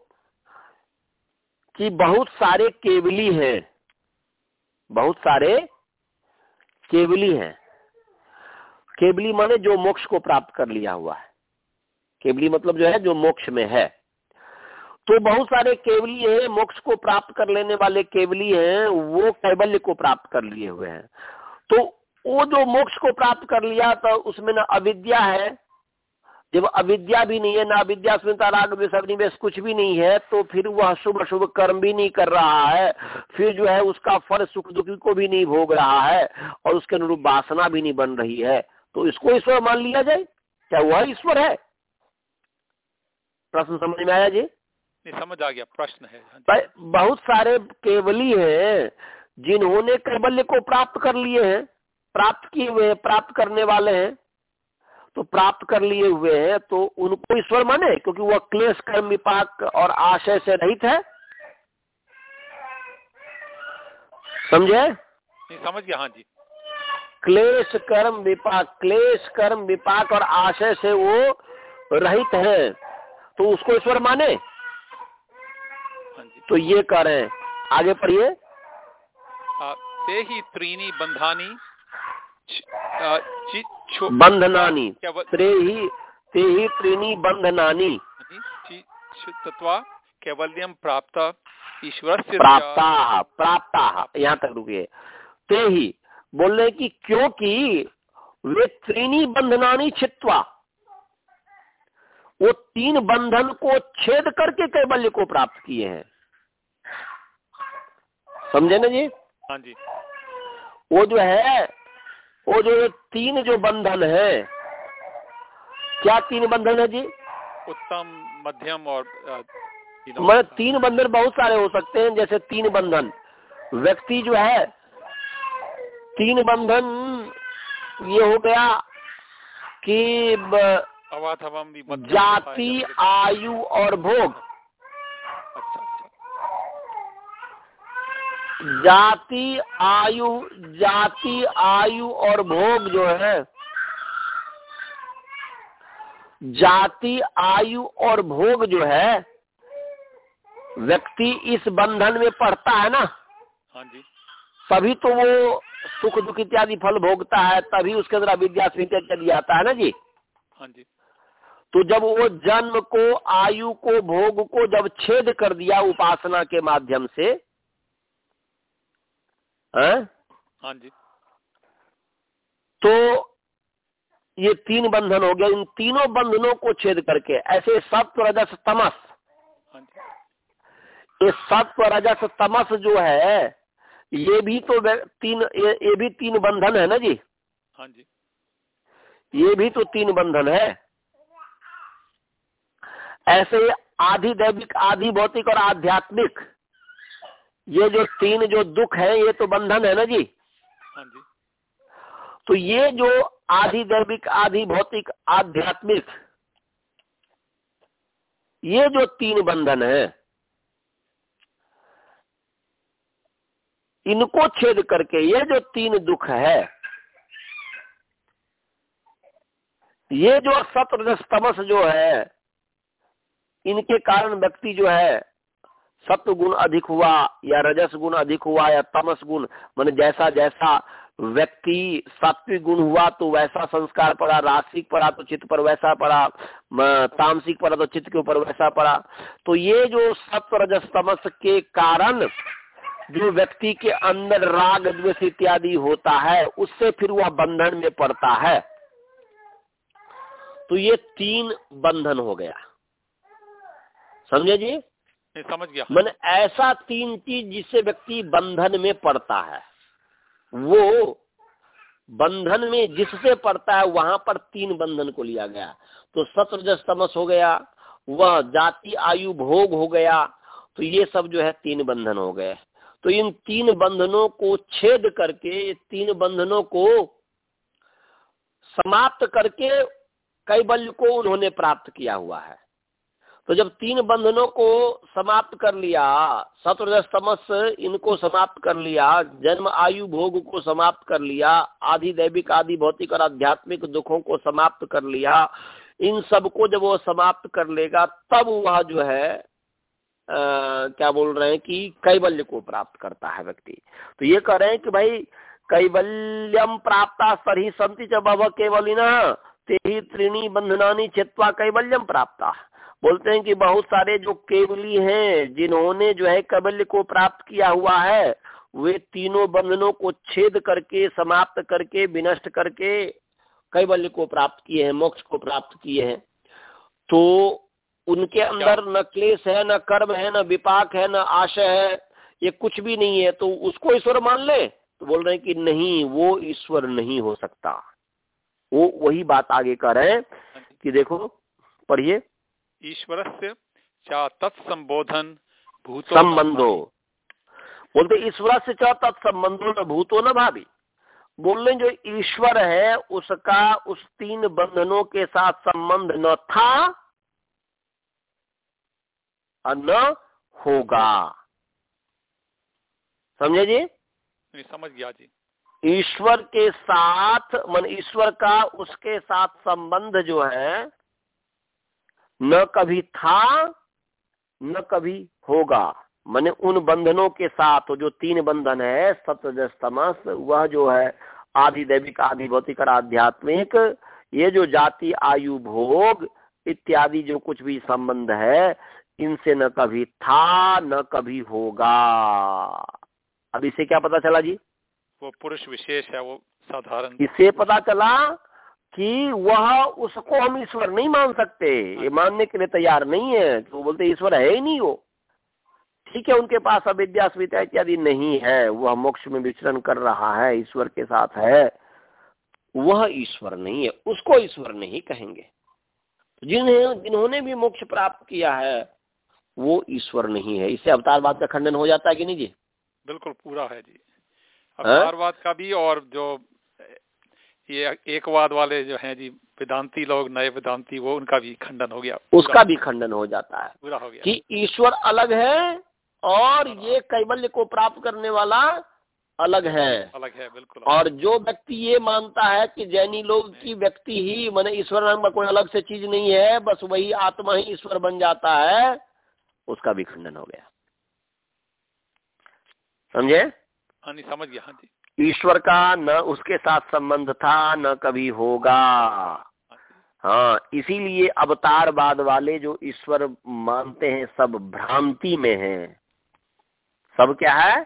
कि बहुत सारे केवली हैं। बहुत सारे केवली हैं। केवली माने जो मोक्ष को प्राप्त कर लिया हुआ है। केवली मतलब जो है, जो मोक्ष में है। तो बहुत सारे केवली हैं, मोक्ष को प्राप्त कर लेने वाले केवली हैं, वो कैबल्य को प्राप्त कर लिए हुए हैं। तो वो जो मोक्ष को प्राप्त कर लिया तो उसमें ना अविद्या है। जब अविद्या भी नहीं है, ना अविद्या स्मृता राग विसर्निवेश कुछ भी नहीं है तो फिर वह शुभ शुभ कर्म भी नहीं कर रहा है। फिर जो है, उसका फल सुख दुखी को भी नहीं भोग रहा है, और उसके अनुरूप वासना भी नहीं बन रही है। तो इसको ईश्वर मान लिया जाए क्या वह ईश्वर है। प्रश्न समझ में आया जी? नहीं समझ आ गया प्रश्न है। हाँ बहुत सारे केवली हैं जिन्होंने कैबल्य को प्राप्त कर लिए हैं प्राप्त किए हुए हैं प्राप्त करने वाले हैं। तो प्राप्त कर लिए हुए हैं तो उनको ईश्वर माने क्योंकि वह क्लेश कर्म विपाक और आशय से रहित है। समझे? समझ गया हाँ जी। क्लेश कर्म विपाक क्लेश कर्म विपाक और आशय से वो रहित है। तो उसको ईश्वर माने? तो ये कह रहे हैं। आगे पढ़िए। ते ही त्रीनी बंधानी बंधनानी। त्रे ही ते ही त्रीनी बंधनानी। तत्वा कैवल्यम प्राप्त ईश्वर से प्राप्ता प्राप्ता। यहाँ तक रुकिए। ते ही बोल रहे कि क्योंकि वे त्रीनी बंधनानी छित्वा वो तीन बंधन को छेद करके कैबल्य को प्राप्त किए हैं। समझे ना जी? हाँ जी। वो जो है वो जो तीन जो बंधन है क्या तीन बंधन है जी? उत्तम मध्यम और मतलब तीन बंधन बहुत सारे हो सकते हैं जैसे तीन बंधन। व्यक्ति जो है तीन बंधन ये हो गया कि जाति आयु और भोग। जाति आयु जाति आयु और भोग जो है जाति आयु और भोग जो है व्यक्ति इस बंधन में पड़ता है ना? हाँ जी। तभी तो वो सुख दुख इत्यादि फल भोगता है तभी उसके अंदर अविद्या स्वीकृत चली आता है ना जी? हाँ जी। तो जब वो जन्म को आयु को भोग को जब छेद कर दिया उपासना के माध्यम से है? हाँ जी। तो ये तीन बंधन हो गया इन तीनों बंधनों को छेद करके ऐसे सत्व रजस तमस। हाँ ये सत्व रजस तमस जो है ये भी तो तीन ये, ये भी तीन बंधन है ना जी? हाँ जी। ये भी तो तीन बंधन है। ऐसे आधि दैविक आधि भौतिक और आध्यात्मिक। ये जो तीन जो दुख है ये तो बंधन है ना जी? हाँ जी। तो ये जो आधि दैविक आधि भौतिक आध्यात्मिक ये जो तीन बंधन है इनको छेद करके, ये जो तीन दुख है, ये जो सत्र तमस जो है, इनके कारण व्यक्ति जो है सत्व गुण अधिक हुआ, या रजस गुण अधिक हुआ, या तमस गुण, मान जैसा जैसा व्यक्ति सात्विक गुण हुआ तो वैसा संस्कार पड़ा रासिक पड़ा तो चित्त पर वैसा पड़ा तामसिक पड़ा तो चित्त के ऊपर वैसा पड़ा। तो ये जो सत्व रजस तमस के कारण जो व्यक्ति के अंदर राग द्वेष इत्यादि होता है उससे फिर वह बंधन में पड़ता है। तो ये तीन बंधन हो गया। समझे जी? समझ गया। मन ऐसा तीन चीज़ जिससे व्यक्ति बंधन में पड़ता है वो बंधन में जिससे पड़ता है वहाँ पर तीन बंधन को लिया गया। तो सत्रजस तमस हो गया वह जाति आयु भोग हो गया तो ये सब जो है तीन बंधन हो गए। तो इन तीन बंधनों को छेद करके, ये तीन बंधनों को समाप्त करके कैबल्य को उन्होंने प्राप्त किया हुआ है। तो जब तीन बंधनों को समाप्त कर लिया तमस इनको समाप्त कर लिया, जन्म आयु भोग को समाप्त कर लिया, आदि दैविक, आदि भौतिक और आध्यात्मिक दुखों को समाप्त कर लिया, इन सबको जब वो समाप्त कर लेगा, तब वह जो है क्या बोल रहे हैं कि कैबल्य को प्राप्त करता है व्यक्ति। तो ये कह रहे हैं कि भाई कैबल्यम प्राप्ता सरही संति च भव केवलिना ते ही त्रीणी बंधनानी चित्वा कैबल्यम प्राप्त। बोलते हैं कि बहुत सारे जो केवली हैं, जिन्होंने जो है कैबल्य को प्राप्त किया हुआ है, वे तीनों बंधनों को छेद करके, समाप्त करके, विनष्ट करके कैबल्य को प्राप्त किए हैं, मोक्ष को प्राप्त किए हैं। तो उनके अंदर न क्लेश है न कर्म है न विपाक है न आशय है ये कुछ भी नहीं है तो उसको ईश्वर मान ले। तो बोल रहे हैं कि नहीं वो ईश्वर नहीं हो सकता। वो वही बात आगे कर रहे हैं कि देखो पढ़िए। ईश्वर से तत्संबोधन भूतो संबंधो। बोलते ईश्वर से क्या तत्संबंधो न भूतो न भाभी बोल रहे जो ईश्वर है उसका उस तीन बंधनों के साथ संबंध न था और न होगा। समझे जी? समझ गया जी। ईश्वर के साथ मन ईश्वर का उसके साथ संबंध जो है न कभी था न कभी होगा। माने उन बंधनों के साथ जो तीन बंधन है सत्यजस तमस वह जो है आदि दैविक आदि भौतिक और आध्यात्मिक ये जो जाति आयु भोग इत्यादि जो कुछ भी संबंध है इनसे न कभी था न कभी होगा। अब इसे क्या पता चला जी? वो पुरुष विशेष है वो साधारण। इससे पता चला कि वह उसको हम ईश्वर नहीं मान सकते। ये मानने के लिए तैयार नहीं है तो बोलते ईश्वर है ही नहीं वो। ठीक है उनके पास अविद्या इत्यादि नहीं है। वह मोक्ष में विचरण कर रहा है ईश्वर के साथ है। वह ईश्वर नहीं है उसको ईश्वर नहीं कहेंगे। जिन्हें जिन्होंने भी मोक्ष प्राप्त किया है वो ईश्वर नहीं है। इससे अवतारवाद का खंडन हो जाता है कि नहीं जी? बिल्कुल पूरा है जी। हाँ? अवतारवाद का भी और जो ये एकवाद वाले जो हैं जी वेदांती लोग नए वेदांती वो उनका भी खंडन हो गया। उसका भी खंडन हो जाता है पूरा हो गया। कि ईश्वर अलग है और ये कैवल्य को प्राप्त करने वाला अलग है। अलग है बिल्कुल और जो व्यक्ति ये मानता है कि जैनी लोग की व्यक्ति ही मैंने ईश्वर नाम का कोई अलग से चीज़ नहीं है बस वही आत्मा ही ईश्वर बन जाता है उसका भी खंडन हो गया। समझे? हाँ समझ गया हाँ ईश्वर का न उसके साथ संबंध था न कभी होगा। हाँ इसीलिए अवतारवाद वाले जो ईश्वर मानते हैं सब भ्रांति में हैं। सब क्या है?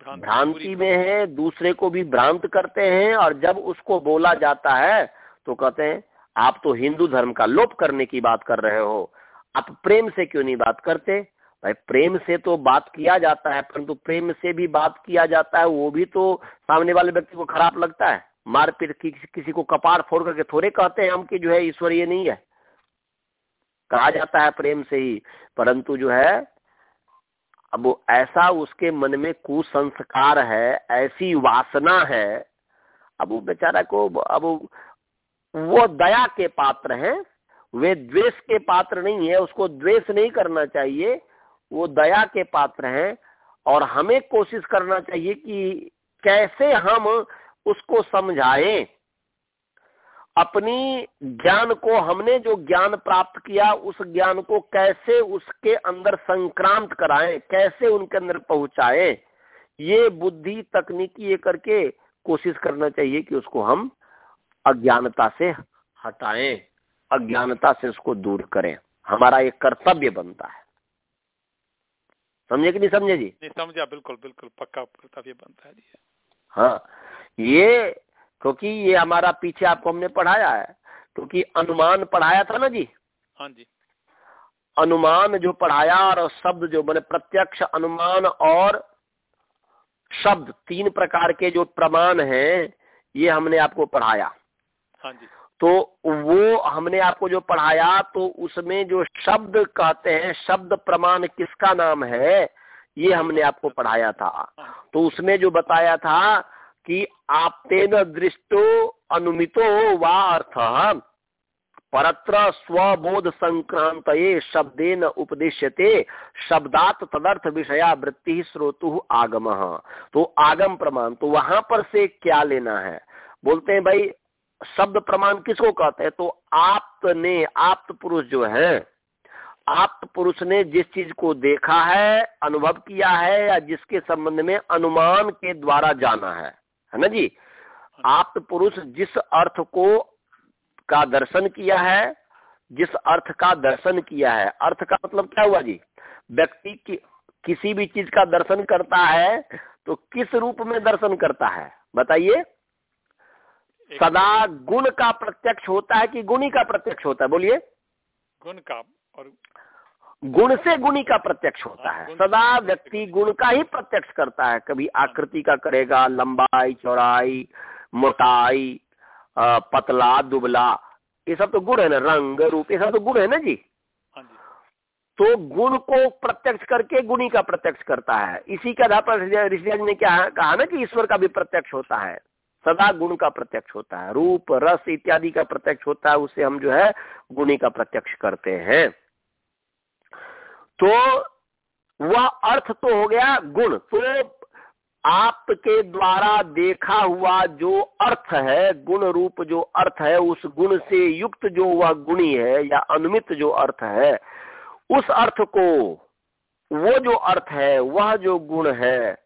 भ्रांति में है दूसरे को भी भ्रांत करते हैं और जब उसको बोला जाता है तो कहते हैं आप तो हिंदू धर्म का लोप करने की बात कर रहे हो। आप प्रेम से क्यों नहीं बात करते? भाई प्रेम से तो बात किया जाता है परंतु प्रेम से भी बात किया जाता है वो भी तो सामने वाले व्यक्ति को खराब लगता है। मारपीट कि, किसी को कपार फोड़ करके थोड़े कहते हैं हम कि जो है ईश्वर ये नहीं है। कहा जाता है प्रेम से ही परंतु जो है अब ऐसा उसके मन में कुसंस्कार है ऐसी वासना है अब वो बेचारा को अब वो दया के पात्र हैं। वे द्वेष के पात्र नहीं है, उसको द्वेष नहीं करना चाहिए, वो दया के पात्र हैं और हमें कोशिश करना चाहिए कि कैसे हम उसको समझाएँ। अपनी ज्ञान को, हमने जो ज्ञान प्राप्त किया, उस ज्ञान को कैसे उसके अंदर संक्रांत कराएँ, कैसे उनके अंदर पहुंचाएँ, ये बुद्धि तकनीकी ये करके कोशिश करना चाहिए कि उसको हम अज्ञानता से हटाएँ। अज्ञानता से उसको दूर करें। हमारा एक कर्तव्य बनता है। समझे कि नहीं समझे जी? नहीं समझा बिल्कुल बिल्कुल पक्का कर्तव्य बनता है जी। हाँ ये क्योंकि ये हमारा पीछे आपको हमने पढ़ाया है क्योंकि अनुमान पढ़ाया था ना जी? हाँ जी। अनुमान जो पढ़ाया और शब्द जो मैंने प्रत्यक्ष अनुमान और शब्द तीन प्रकार के जो प्रमाण हैं ये हमने आपको पढ़ाया। हाँ जी। तो वो हमने आपको जो पढ़ाया तो उसमें जो शब्द कहते हैं, शब्द प्रमाण किसका नाम है, ये हमने आपको पढ़ाया था। तो उसमें जो बताया था कि आप तेन दृष्टो अनुमितो व अर्थ, परत्र स्वबोध संक्रांत शब्देन उपदेश्यते, शब्दात तदर्थ विषया वृत्ति स्रोतु आगम। तो आगम प्रमाण तो वहाँ पर से क्या लेना है? बोलते हैं, भाई शब्द प्रमाण किसको कहते हैं? तो आप ने आप पुरुष जो है आप पुरुष ने जिस चीज़ को देखा है, अनुभव किया है, या जिसके संबंध में अनुमान के द्वारा जाना है है ना जी? आप पुरुष जिस अर्थ को, का दर्शन किया है, जिस अर्थ का दर्शन किया है। अर्थ का मतलब क्या हुआ जी? व्यक्ति की, किसी भी चीज़ का दर्शन करता है तो किस रूप में दर्शन करता है? बताइए। सदा गुण का प्रत्यक्ष होता है कि गुणी का प्रत्यक्ष होता है? बोलिए। गुण का और गुण से गुणी का प्रत्यक्ष होता हाँ, है। सदा व्यक्ति गुण का ही प्रत्यक्ष करता है। कभी हाँ। आकृति का करेगा लंबाई चौड़ाई मोटाई पतला दुबला ये सब तो गुण है ना? रंग रूप ये सब तो गुण है ना जी? हाँ तो गुण को प्रत्यक्ष करके गुणी का प्रत्यक्ष करता है। इसी के आधार पर ऋषिराज ने क्या कहा ना कि ईश्वर का भी प्रत्यक्ष होता है। सदा गुण का प्रत्यक्ष होता है। रूप, रस इत्यादि का प्रत्यक्ष होता है, उसे हम जो है गुणी का प्रत्यक्ष करते हैं। तो वह अर्थ तो हो गया गुण। तो आपके द्वारा देखा हुआ जो अर्थ है, गुण रूप जो अर्थ है, उस गुण से युक्त जो वह गुणी है या अनुमित जो अर्थ है, उस अर्थ को, वो जो अर्थ है, वह जो गुण है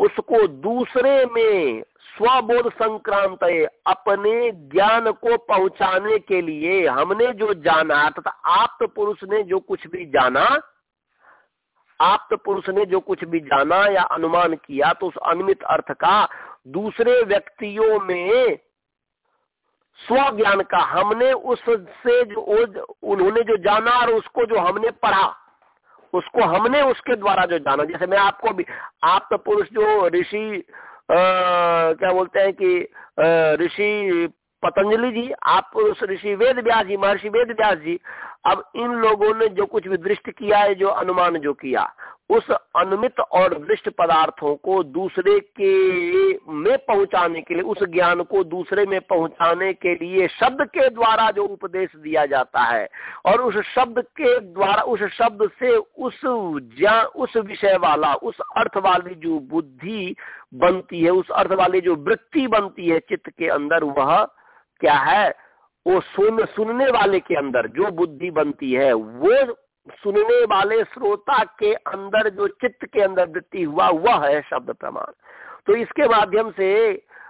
उसको दूसरे में स्वबोध संक्रांत अपने ज्ञान को पहुँचाने के लिए हमने जो जाना तथा आप तो पुरुष ने जो कुछ भी जाना आप तो पुरुष ने जो कुछ भी जाना या अनुमान किया तो उस अनुमित अर्थ का दूसरे व्यक्तियों में स्व ज्ञान का हमने उससे जो उन्होंने जो जाना और उसको जो हमने पढ़ा उसको हमने उसके द्वारा जो जाना। जैसे मैं आपको भी, आप तो पुरुष जो ऋषि क्या बोलते हैं कि ऋषि पतंजलि जी, आप उस ऋषि वेद व्यास जी, महर्षि वेद व्यास जी, अब इन लोगों ने जो कुछ भी दृष्ट किया है, जो अनुमान जो किया उस अनुमित और दृष्ट पदार्थों को दूसरे के में पहुँचाने के लिए, उस ज्ञान को दूसरे में पहुँचाने के लिए शब्द के द्वारा जो उपदेश दिया जाता है, और उस शब्द के द्वारा, उस शब्द से उस ज्ञान, उस विषय वाला, उस अर्थ वाली जो बुद्धि बनती है, उस अर्थ वाली जो वृत्ति बनती है चित्त के अंदर, वह क्या है? वो सुन, सुनने वाले के अंदर जो बुद्धि बनती है, वो सुनने वाले श्रोता के अंदर जो चित्त के अंदर वृत्ति हुआ, वह है शब्द प्रमाण। तो इसके माध्यम से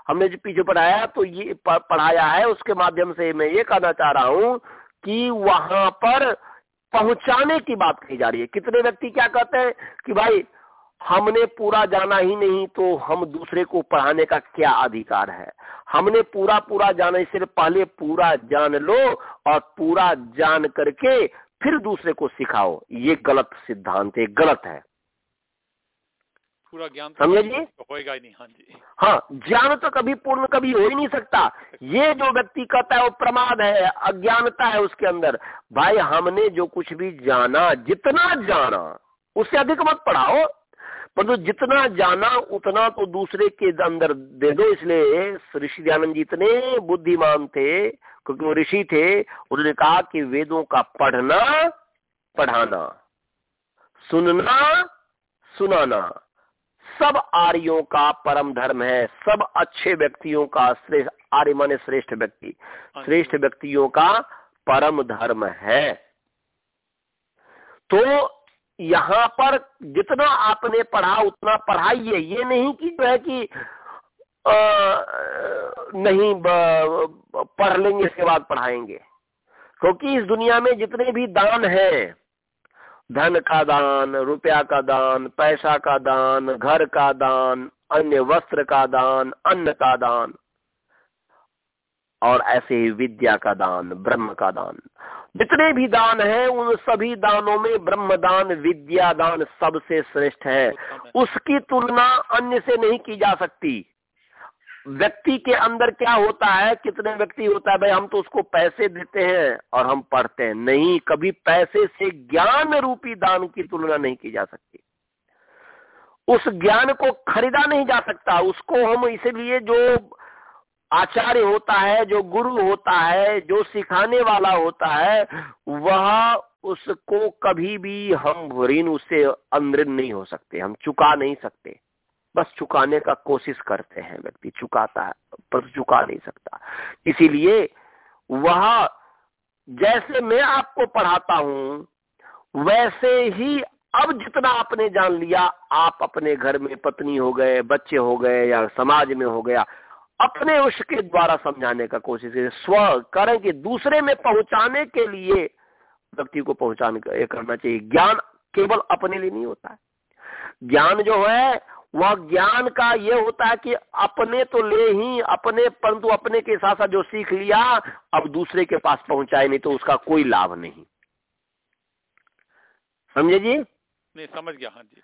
हमने जो पीछे पढ़ाया तो ये पढ़ाया है, उसके माध्यम से मैं ये कहना चाह रहा हूँ कि वहाँ पर पहुँचाने की बात कही जा रही है। कितने व्यक्ति क्या कहते हैं कि भाई, हमने पूरा जाना ही नहीं तो हम दूसरे को पढ़ाने का क्या अधिकार है? हमने पूरा पूरा जाना सिर्फ़ पहले पूरा जान लो और पूरा जान करके फिर दूसरे को सिखाओ ये गलत सिद्धांत है गलत है। पूरा ज्ञान समझ? समझे तो होएगा ही नहीं हाँ जी। हाँ ज्ञान तो कभी पूर्ण कभी हो ही नहीं सकता। ये जो व्यक्ति कहता है वो प्रमाद है अज्ञानता है उसके अंदर। भाई हमने जो कुछ भी जाना जितना जाना उससे अधिक मत पढ़ाओ। परंतु जितना जाना उतना तो दूसरे के अंदर दे दो इसलिए ऋषि दयानंद जी इतने बुद्धिमान थे क्योंकि वो ऋषि थे उन्होंने कहा कि वेदों का पढ़ना पढ़ाना सुनना सुनाना सब आर्यों का परम धर्म है सब अच्छे व्यक्तियों का श्रेष्ठ आर्य माने श्रेष्ठ व्यक्ति हाँ श्रेष्ठ व्यक्तियों का परम धर्म है। तो यहाँ पर जितना आपने पढ़ा उतना पढ़ाइए ये नहीं कि जो है कि आ, नहीं पढ़ लेंगे इसके बाद पढ़ाएँगे। क्योंकि इस दुनिया में जितने भी दान हैं धन का दान रुपया का दान पैसा का दान घर का दान अन्य वस्त्र का दान अन्न का दान और ऐसे ही विद्या का दान ब्रह्म का दान। जितने भी दान हैं, उन सभी दानों में ब्रह्म दान विद्या दान सबसे श्रेष्ठ है। उसकी तुलना अन्य से नहीं की जा सकती। व्यक्ति के अंदर क्या होता है, कितने व्यक्ति होता है, भाई, हम तो उसको पैसे देते हैं और हम पढ़ते हैं। नहीं, कभी पैसे से ज्ञान रूपी दान की तुलना नहीं की जा सकती। उस ज्ञान को खरीदा नहीं जा सकता। उसको हम इसलिए जो आचार्य होता है, जो गुरु होता है, जो सिखाने वाला होता है, वह उसको कभी भी हम ऋण उससे अनऋण नहीं हो सकते, हम चुका नहीं सकते। बस चुकाने का कोशिश करते हैं व्यक्ति, चुकाता है, पर चुका नहीं सकता। इसीलिए वह जैसे मैं आपको पढ़ाता हूँ, वैसे ही अब जितना आपने जान लिया, आप अपने घर में पत्नी हो गए, बच्चे हो गए, या समाज में हो गया अपने उसके द्वारा समझाने का कोशिश करें स्व करें कि दूसरे में पहुँचाने के लिए व्यक्ति को पहुँचाने करना चाहिए। ज्ञान केवल अपने लिए नहीं होता है। ज्ञान जो है वह ज्ञान का ये होता है कि अपने तो ले ही अपने परंतु अपने के साथ साथ जो सीख लिया अब दूसरे के पास पहुँचाए नहीं तो उसका कोई लाभ नहीं। समझे जी? नहीं समझ गया हाँ जी।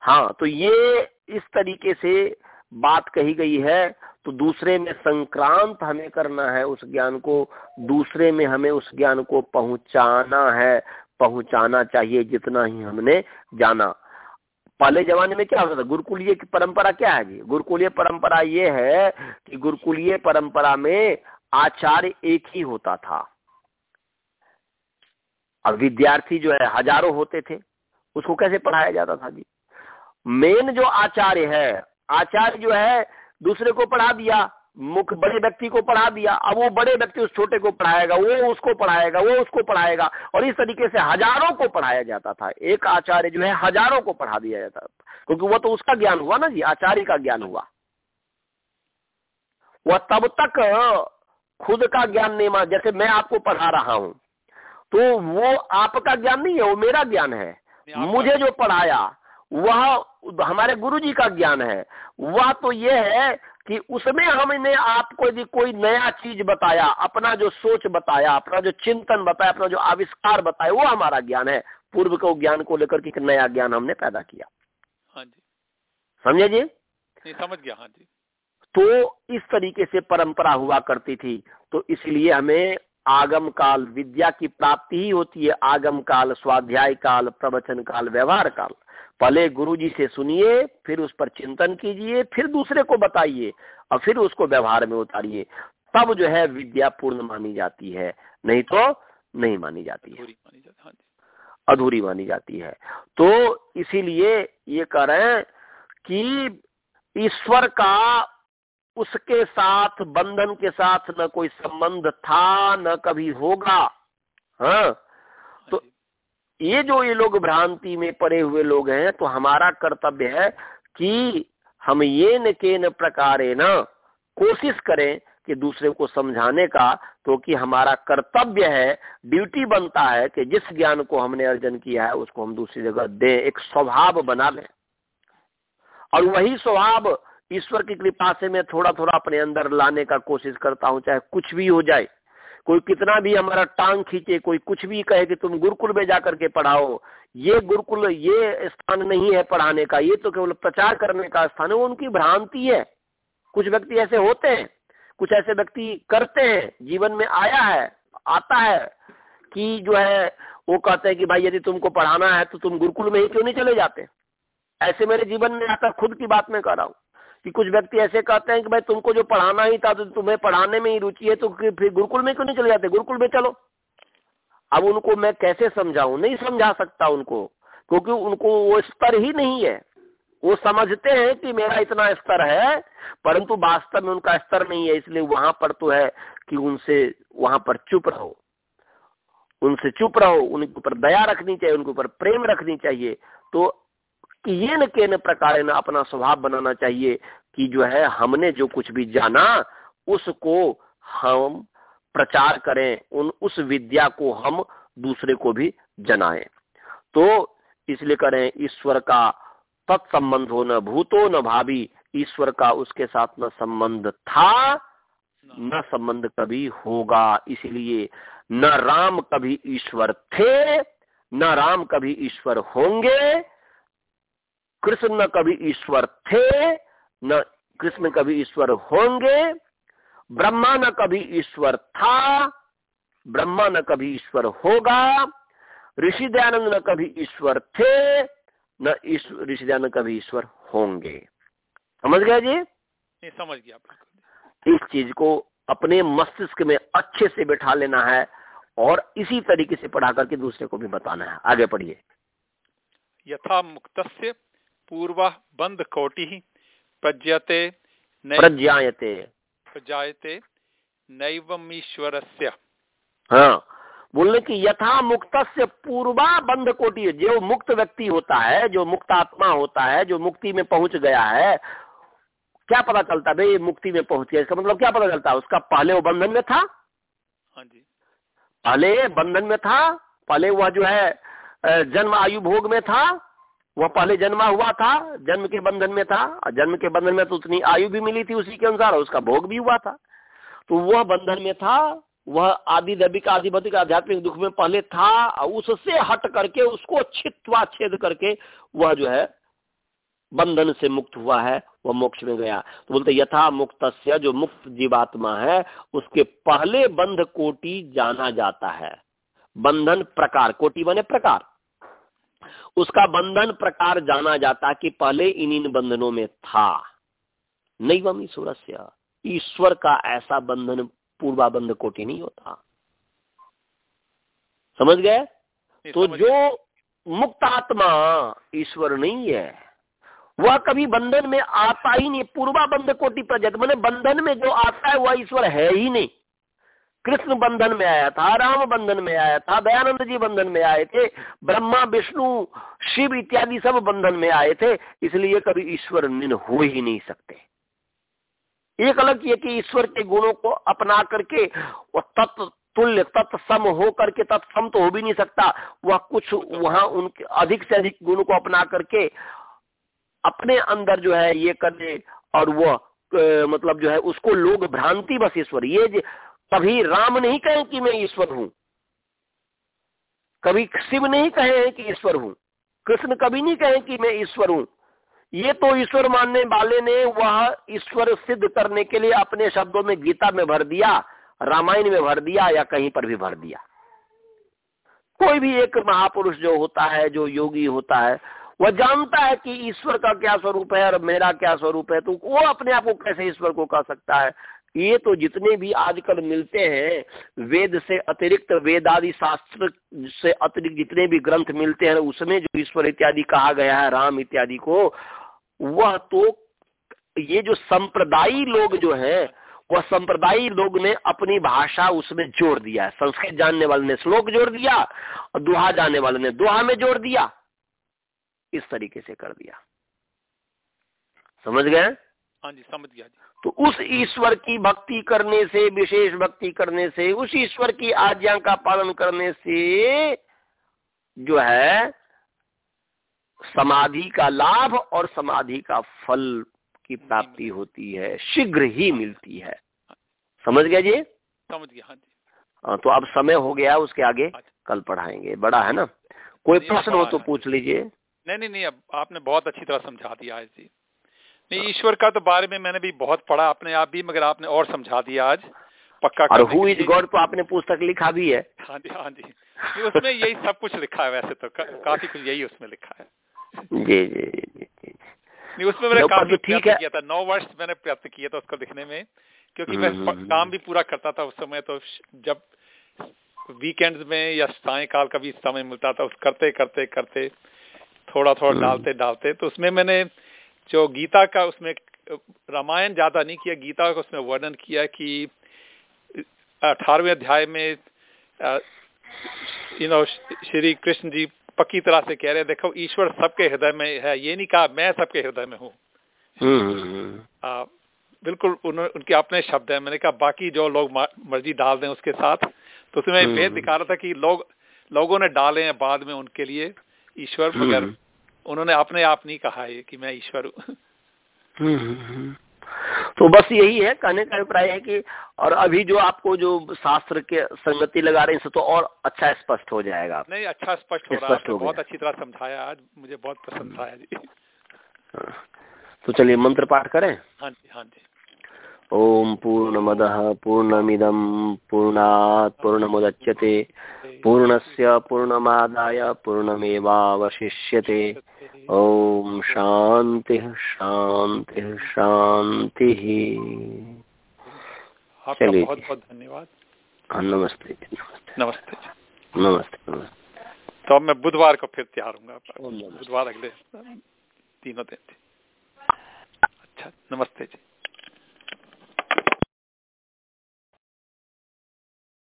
हाँ तो ये इस तरीके से बात कही गई है तो दूसरे में संक्रांत हमें करना है उस ज्ञान को, दूसरे में हमें उस ज्ञान को पहुंचाना है, पहुंचाना चाहिए जितना ही हमने जाना। पहले जमाने में क्या होता था, गुरुकुलीय की परंपरा क्या है जी? गुरुकुलीय परंपरा ये है कि गुरुकुलीय परंपरा में आचार्य एक ही होता था। अब विद्यार्थी जो है, हज़ारों होते थे, उसको कैसे पढ़ाया जाता था जी? मेन जो आचार्य है आचार्य जो है दूसरे को पढ़ा दिया मुख्य बड़े व्यक्ति को पढ़ा दिया अब वो बड़े व्यक्ति उस छोटे को पढ़ाएगा वो उसको पढ़ाएगा वो उसको पढ़ाएगा और इस तरीके से हज़ारों को पढ़ाया जाता था। एक आचार्य जो है हज़ारों को पढ़ा दिया जाता था। क्योंकि वो तो उसका ज्ञान हुआ ना जी आचार्य का ज्ञान हुआ। वह तब तक खुद का ज्ञान नहीं मान जैसे मैं आपको पढ़ा रहा हूँ। तो वो आपका ज्ञान नहीं है वो मेरा ज्ञान है। मुझे जो पढ़ाया वह हमारे गुरु जी का ज्ञान है। वह तो ये है कि उसमें हमने आपको यदि कोई नया चीज़ बताया अपना जो सोच बताया अपना जो चिंतन बताया अपना जो आविष्कार बताया वो हमारा ज्ञान है। पूर्व को ज्ञान को लेकर के नया ज्ञान हमने पैदा किया। हाँ जी। समझे जी? नहीं समझ गया हाँ जी। तो इस तरीके से परंपरा हुआ करती थी। तो इसलिए हमें आगम काल विद्या की प्राप्ति ही होती है। आगम काल स्वाध्याय काल प्रवचन काल व्यवहार काल। पहले गुरु जी से सुनिए फिर उस पर चिंतन कीजिए फिर दूसरे को बताइए और फिर उसको व्यवहार में उतारिए। तब जो है विद्या पूर्ण मानी जाती है। नहीं तो नहीं मानी जाती है। हाँ अधूरी मानी जाती है। तो इसीलिए ये कह रहे हैं कि ईश्वर का उसके साथ बंधन के साथ न कोई संबंध था न कभी होगा। हाँ? ये जो ये लोग भ्रांति में पड़े हुए लोग हैं तो हमारा कर्तव्य है कि हम ये न के न प्रकारे न कोशिश करें कि दूसरे को समझाने का तो कि हमारा कर्तव्य है, ड्यूटी बनता है कि जिस ज्ञान को हमने अर्जन किया है, उसको हम दूसरी जगह दें, एक स्वभाव बना लें। और वही स्वभाव ईश्वर की कृपा से मैं थोड़ा थोड़ा अपने अंदर लाने का कोशिश करता हूँ, चाहे कुछ भी हो जाए। कोई कितना भी हमारा टांग खींचे, कोई कुछ भी कहे कि तुम गुरुकुल में जाकर के पढ़ाओ, ये गुरुकुल, ये स्थान नहीं है पढ़ाने का, ये तो केवल प्रचार करने का स्थान है, वो उनकी भ्रांति है। कुछ व्यक्ति ऐसे होते हैं, कुछ ऐसे व्यक्ति करते हैं, जीवन में आया है, आता है, कि जो है, वो कहते हैं कि भाई यदि तुमको पढ़ाना है तो तुम गुरुकुल में ही क्यों नहीं चले जाते? ऐसे मेरे जीवन में आता, खुद की बात मैं कर रहा हूँ। कि कुछ व्यक्ति ऐसे कहते हैं कि भाई तुमको जो पढ़ाना ही था तो तुम्हें पढ़ाने में ही रुचि है तो फिर गुरुकुल में क्यों नहीं चले जाते? गुरुकुल में चलो। अब उनको मैं कैसे समझाऊं? नहीं समझा सकता उनको, क्योंकि उनको वो स्तर ही नहीं है। वो समझते हैं कि मेरा इतना स्तर है, परंतु वास्तव में उनका स्तर नहीं है, इसलिए वहाँ पर तो है कि उनसे, वहाँ पर चुप रहो। उनसे चुप रहो, उनके ऊपर दया रखनी चाहिए, उनके ऊपर प्रेम रखनी चाहिए। तो कि ये न के न प्रकार न अपना स्वभाव बनाना चाहिए कि जो है, हमने जो कुछ भी जाना, उसको हम प्रचार करें, उन, उस विद्या को हम दूसरे को भी जनाएँ। तो इसलिए करें, ईश्वर का तत्संबंध हो न भूतो न भावी, ईश्वर का उसके साथ न संबंध था, न संबंध कभी होगा। इसलिए न राम कभी ईश्वर थे, न राम कभी ईश्वर होंगे कृष्ण न कभी ईश्वर थे न कृष्ण कभी ईश्वर होंगे ब्रह्मा न कभी ईश्वर था ब्रह्मा न कभी ईश्वर होगा ऋषि दयानंद न कभी ईश्वर थे न ऋषि दयानंद कभी ईश्वर होंगे। समझ गया जी? नहीं समझ गया इस चीज़ को अपने मस्तिष्क में अच्छे से बैठा लेना है और इसी तरीके से पढ़ा करके दूसरे को भी बताना है। आगे पढ़िए। यथा मुक्त पूर्व बंद कोटि प्रज्यते प्रज्ञाते प्रजायते नैवमीश्वर हाँ बोलने की यथा मुक्त से पूर्वा बंध कोटि जो मुक्त व्यक्ति होता है जो मुक्त आत्मा होता है जो मुक्ति में पहुँच गया है क्या पता चलता भाई मुक्ति में पहुँच गया इसका मतलब क्या पता चलता है उसका पहले वो बंधन में था? हाँ जी। पहले बंधन में था पहले वह जो है जन्म आयु भोग में था वह पहले जन्मा हुआ था, जन्म के बंधन में था, और जन्म के बंधन में तो उतनी आयु भी मिली थी उसी के अनुसार उसका भोग भी हुआ था। तो वह बंधन में था, वह आदि दैविक आधिपतिक आध्यात्मिक दुख में पहले था उससे हट करके उसको छित्वा छेद करके वह जो है, बंधन से मुक्त हुआ है, वह मोक्ष में गया। तो बोलते, यथा मुक्त जो मुक्त जीवात्मा है, उसके पहले बंध कोटि जाना जाता है। बंधन प्रकार, कोटि बने प्रकार। उसका बंधन प्रकार जाना जाता कि पहले इन इन बंधनों में था। नहीं वम ईश्वर ईश्वर का ऐसा बंधन पूर्वाबंध कोटि नहीं होता। समझ गए? तो जो मुक्त आत्मा ईश्वर नहीं है वह कभी बंधन में आता ही नहीं। पूर्वाबंध कोटि प्रजत मैंने बंधन में जो आता है वह ईश्वर है ही नहीं। कृष्ण बंधन में आया था, राम बंधन में आया था दयानंद जी बंधन में आए थे, ब्रह्मा, विष्णु, शिव इत्यादि सब बंधन में आए थे, इसलिए कभी ईश्वर निन हो ही नहीं सकते। एक अलग ये कि ईश्वर के गुणों को अपना करके, वो तत्व तुल्य तत्सम हो करके तत्सम तो हो भी नहीं सकता, वह कुछ वहाँ उनके अधिक से अधिक गुण को अपना करके, अपने अंदर जो है ये करने और वह मतलब जो है उसको लोग भ्रांति बस ईश्वर, ये कभी राम नहीं कहे कि मैं ईश्वर हूँ। कभी शिव नहीं कहे कि ईश्वर हूँ। कृष्ण कभी नहीं कहे कि मैं ईश्वर हूँ। ये तो ईश्वर मानने वाले ने वह ईश्वर सिद्ध करने के लिए अपने शब्दों में गीता में भर दिया, रामायण में भर दिया या कहीं पर भी भर दिया। कोई भी एक महापुरुष जो होता है, जो योगी होता है, वह जानता है कि ईश्वर का क्या स्वरूप है और मेरा क्या स्वरूप है तो वो अपने आप को कैसे ईश्वर को कह सकता है? ये तो जितने भी आजकल मिलते हैं, वेद से अतिरिक्त वेदादि शास्त्र से अतिरिक्त जितने भी ग्रंथ मिलते हैं, उसमें जो ईश्वर इत्यादि कहा गया है, राम इत्यादि को, वह तो ये जो संप्रदायी लोग जो है, वह संप्रदायी लोग ने अपनी भाषा उसमें जोड़ दिया है। संस्कृत जानने वाले ने श्लोक जोड़ दिया और दुहा जानने वाले ने दुहा में जोड़ दिया। इस तरीके से कर दिया। समझ गए? हाँ जी समझ गया जी। तो उस ईश्वर की भक्ति करने से विशेष भक्ति करने से उस ईश्वर की आज्ञा का पालन करने से जो है समाधि का लाभ और समाधि का फल की प्राप्ति होती है शीघ्र ही मिलती है। समझ गया जी? समझ गया हाँ जी। हाँ तो अब समय हो गया उसके आगे अच्छा। कल पढ़ाएँगे। बड़ा है ना? कोई प्रश्न हो तो पूछ लीजिए। नहीं नहीं नहीं अब आपने बहुत अच्छी तरह समझा दिया जी। नहीं ईश्वर का तो बारे में मैंने भी बहुत पढ़ा अपने आप भी मगर आपने और समझा दिया आज पक्का और हु इज़ गॉड तो आपने पुस्तक लिखा भी है। हाँ जी हाँ जी। उसमें यही सब कुछ लिखा है वैसे तो का, काफ़ी कुछ यही उसमें लिखा है। जी जी जी नहीं उसमें मैंने काफ़ी तो ठीक है। किया था नौ वर्ष मैंने प्रयत्न किया था उसको लिखने में क्योंकि मैं हम्म, हम्म, काम भी पूरा करता था उस समय तो जब वीकेंड्स में या सायकाल का भी समय मिलता था उस करते करते करते थोड़ा थोड़ा हम्म। डालते डालते तो उसमें मैंने जो गीता का उसमें रामायण ज़्यादा नहीं किया गीता का उसमें वर्णन किया कि अठारहवें अध्याय में यू नो श्री कृष्ण जी पक्की तरह से कह रहे हैं देखो ईश्वर सबके हृदय में है ये नहीं कहा मैं सबके हृदय में हूँ हम्म, हम्म, बिल्कुल उन, उनके अपने शब्द हैं मैंने कहा बाकी जो लोग मर्ज़ी डाल दें उसके साथ तो उसमें हम्म। वेद दिखा रहा था कि लोग लोगों ने डाले हैं बाद में उनके लिए ईश्वर मगर। उन्होंने अपने आप नहीं कहा है कि मैं ईश्वर हूँ। हम्म, हम्म, हम्म। तो बस यही है कहने का अभिप्राय है कि और अभी जो आपको जो शास्त्र के संगति लगा रहे हैं तो और अच्छा स्पष्ट हो जाएगा नहीं अच्छा स्पष्ट हो रहा है। बहुत अच्छी तरह समझाया आज मुझे बहुत पसंद आया जी। हाँ। तो चलिए मंत्र पाठ करें। हाँ जी हाँ जी। ओम पूर्णमदः पूर्णमिदं पूर्णात् पूर्णमुदच्यते। पूर्णस्य पूर्णमादाय पूर्णमेवावशिष्यते। ओम शांति शांति शांति चलिए। बहुत बहुत धन्यवाद। हाँ, नमस्ते नमस्ते। नमस्ते नमस्ते नमस्ते। तो अब मैं बुधवार को फिर तैयार हूँ। बुधवार अगले तीनों दिन। अच्छा नमस्ते जी।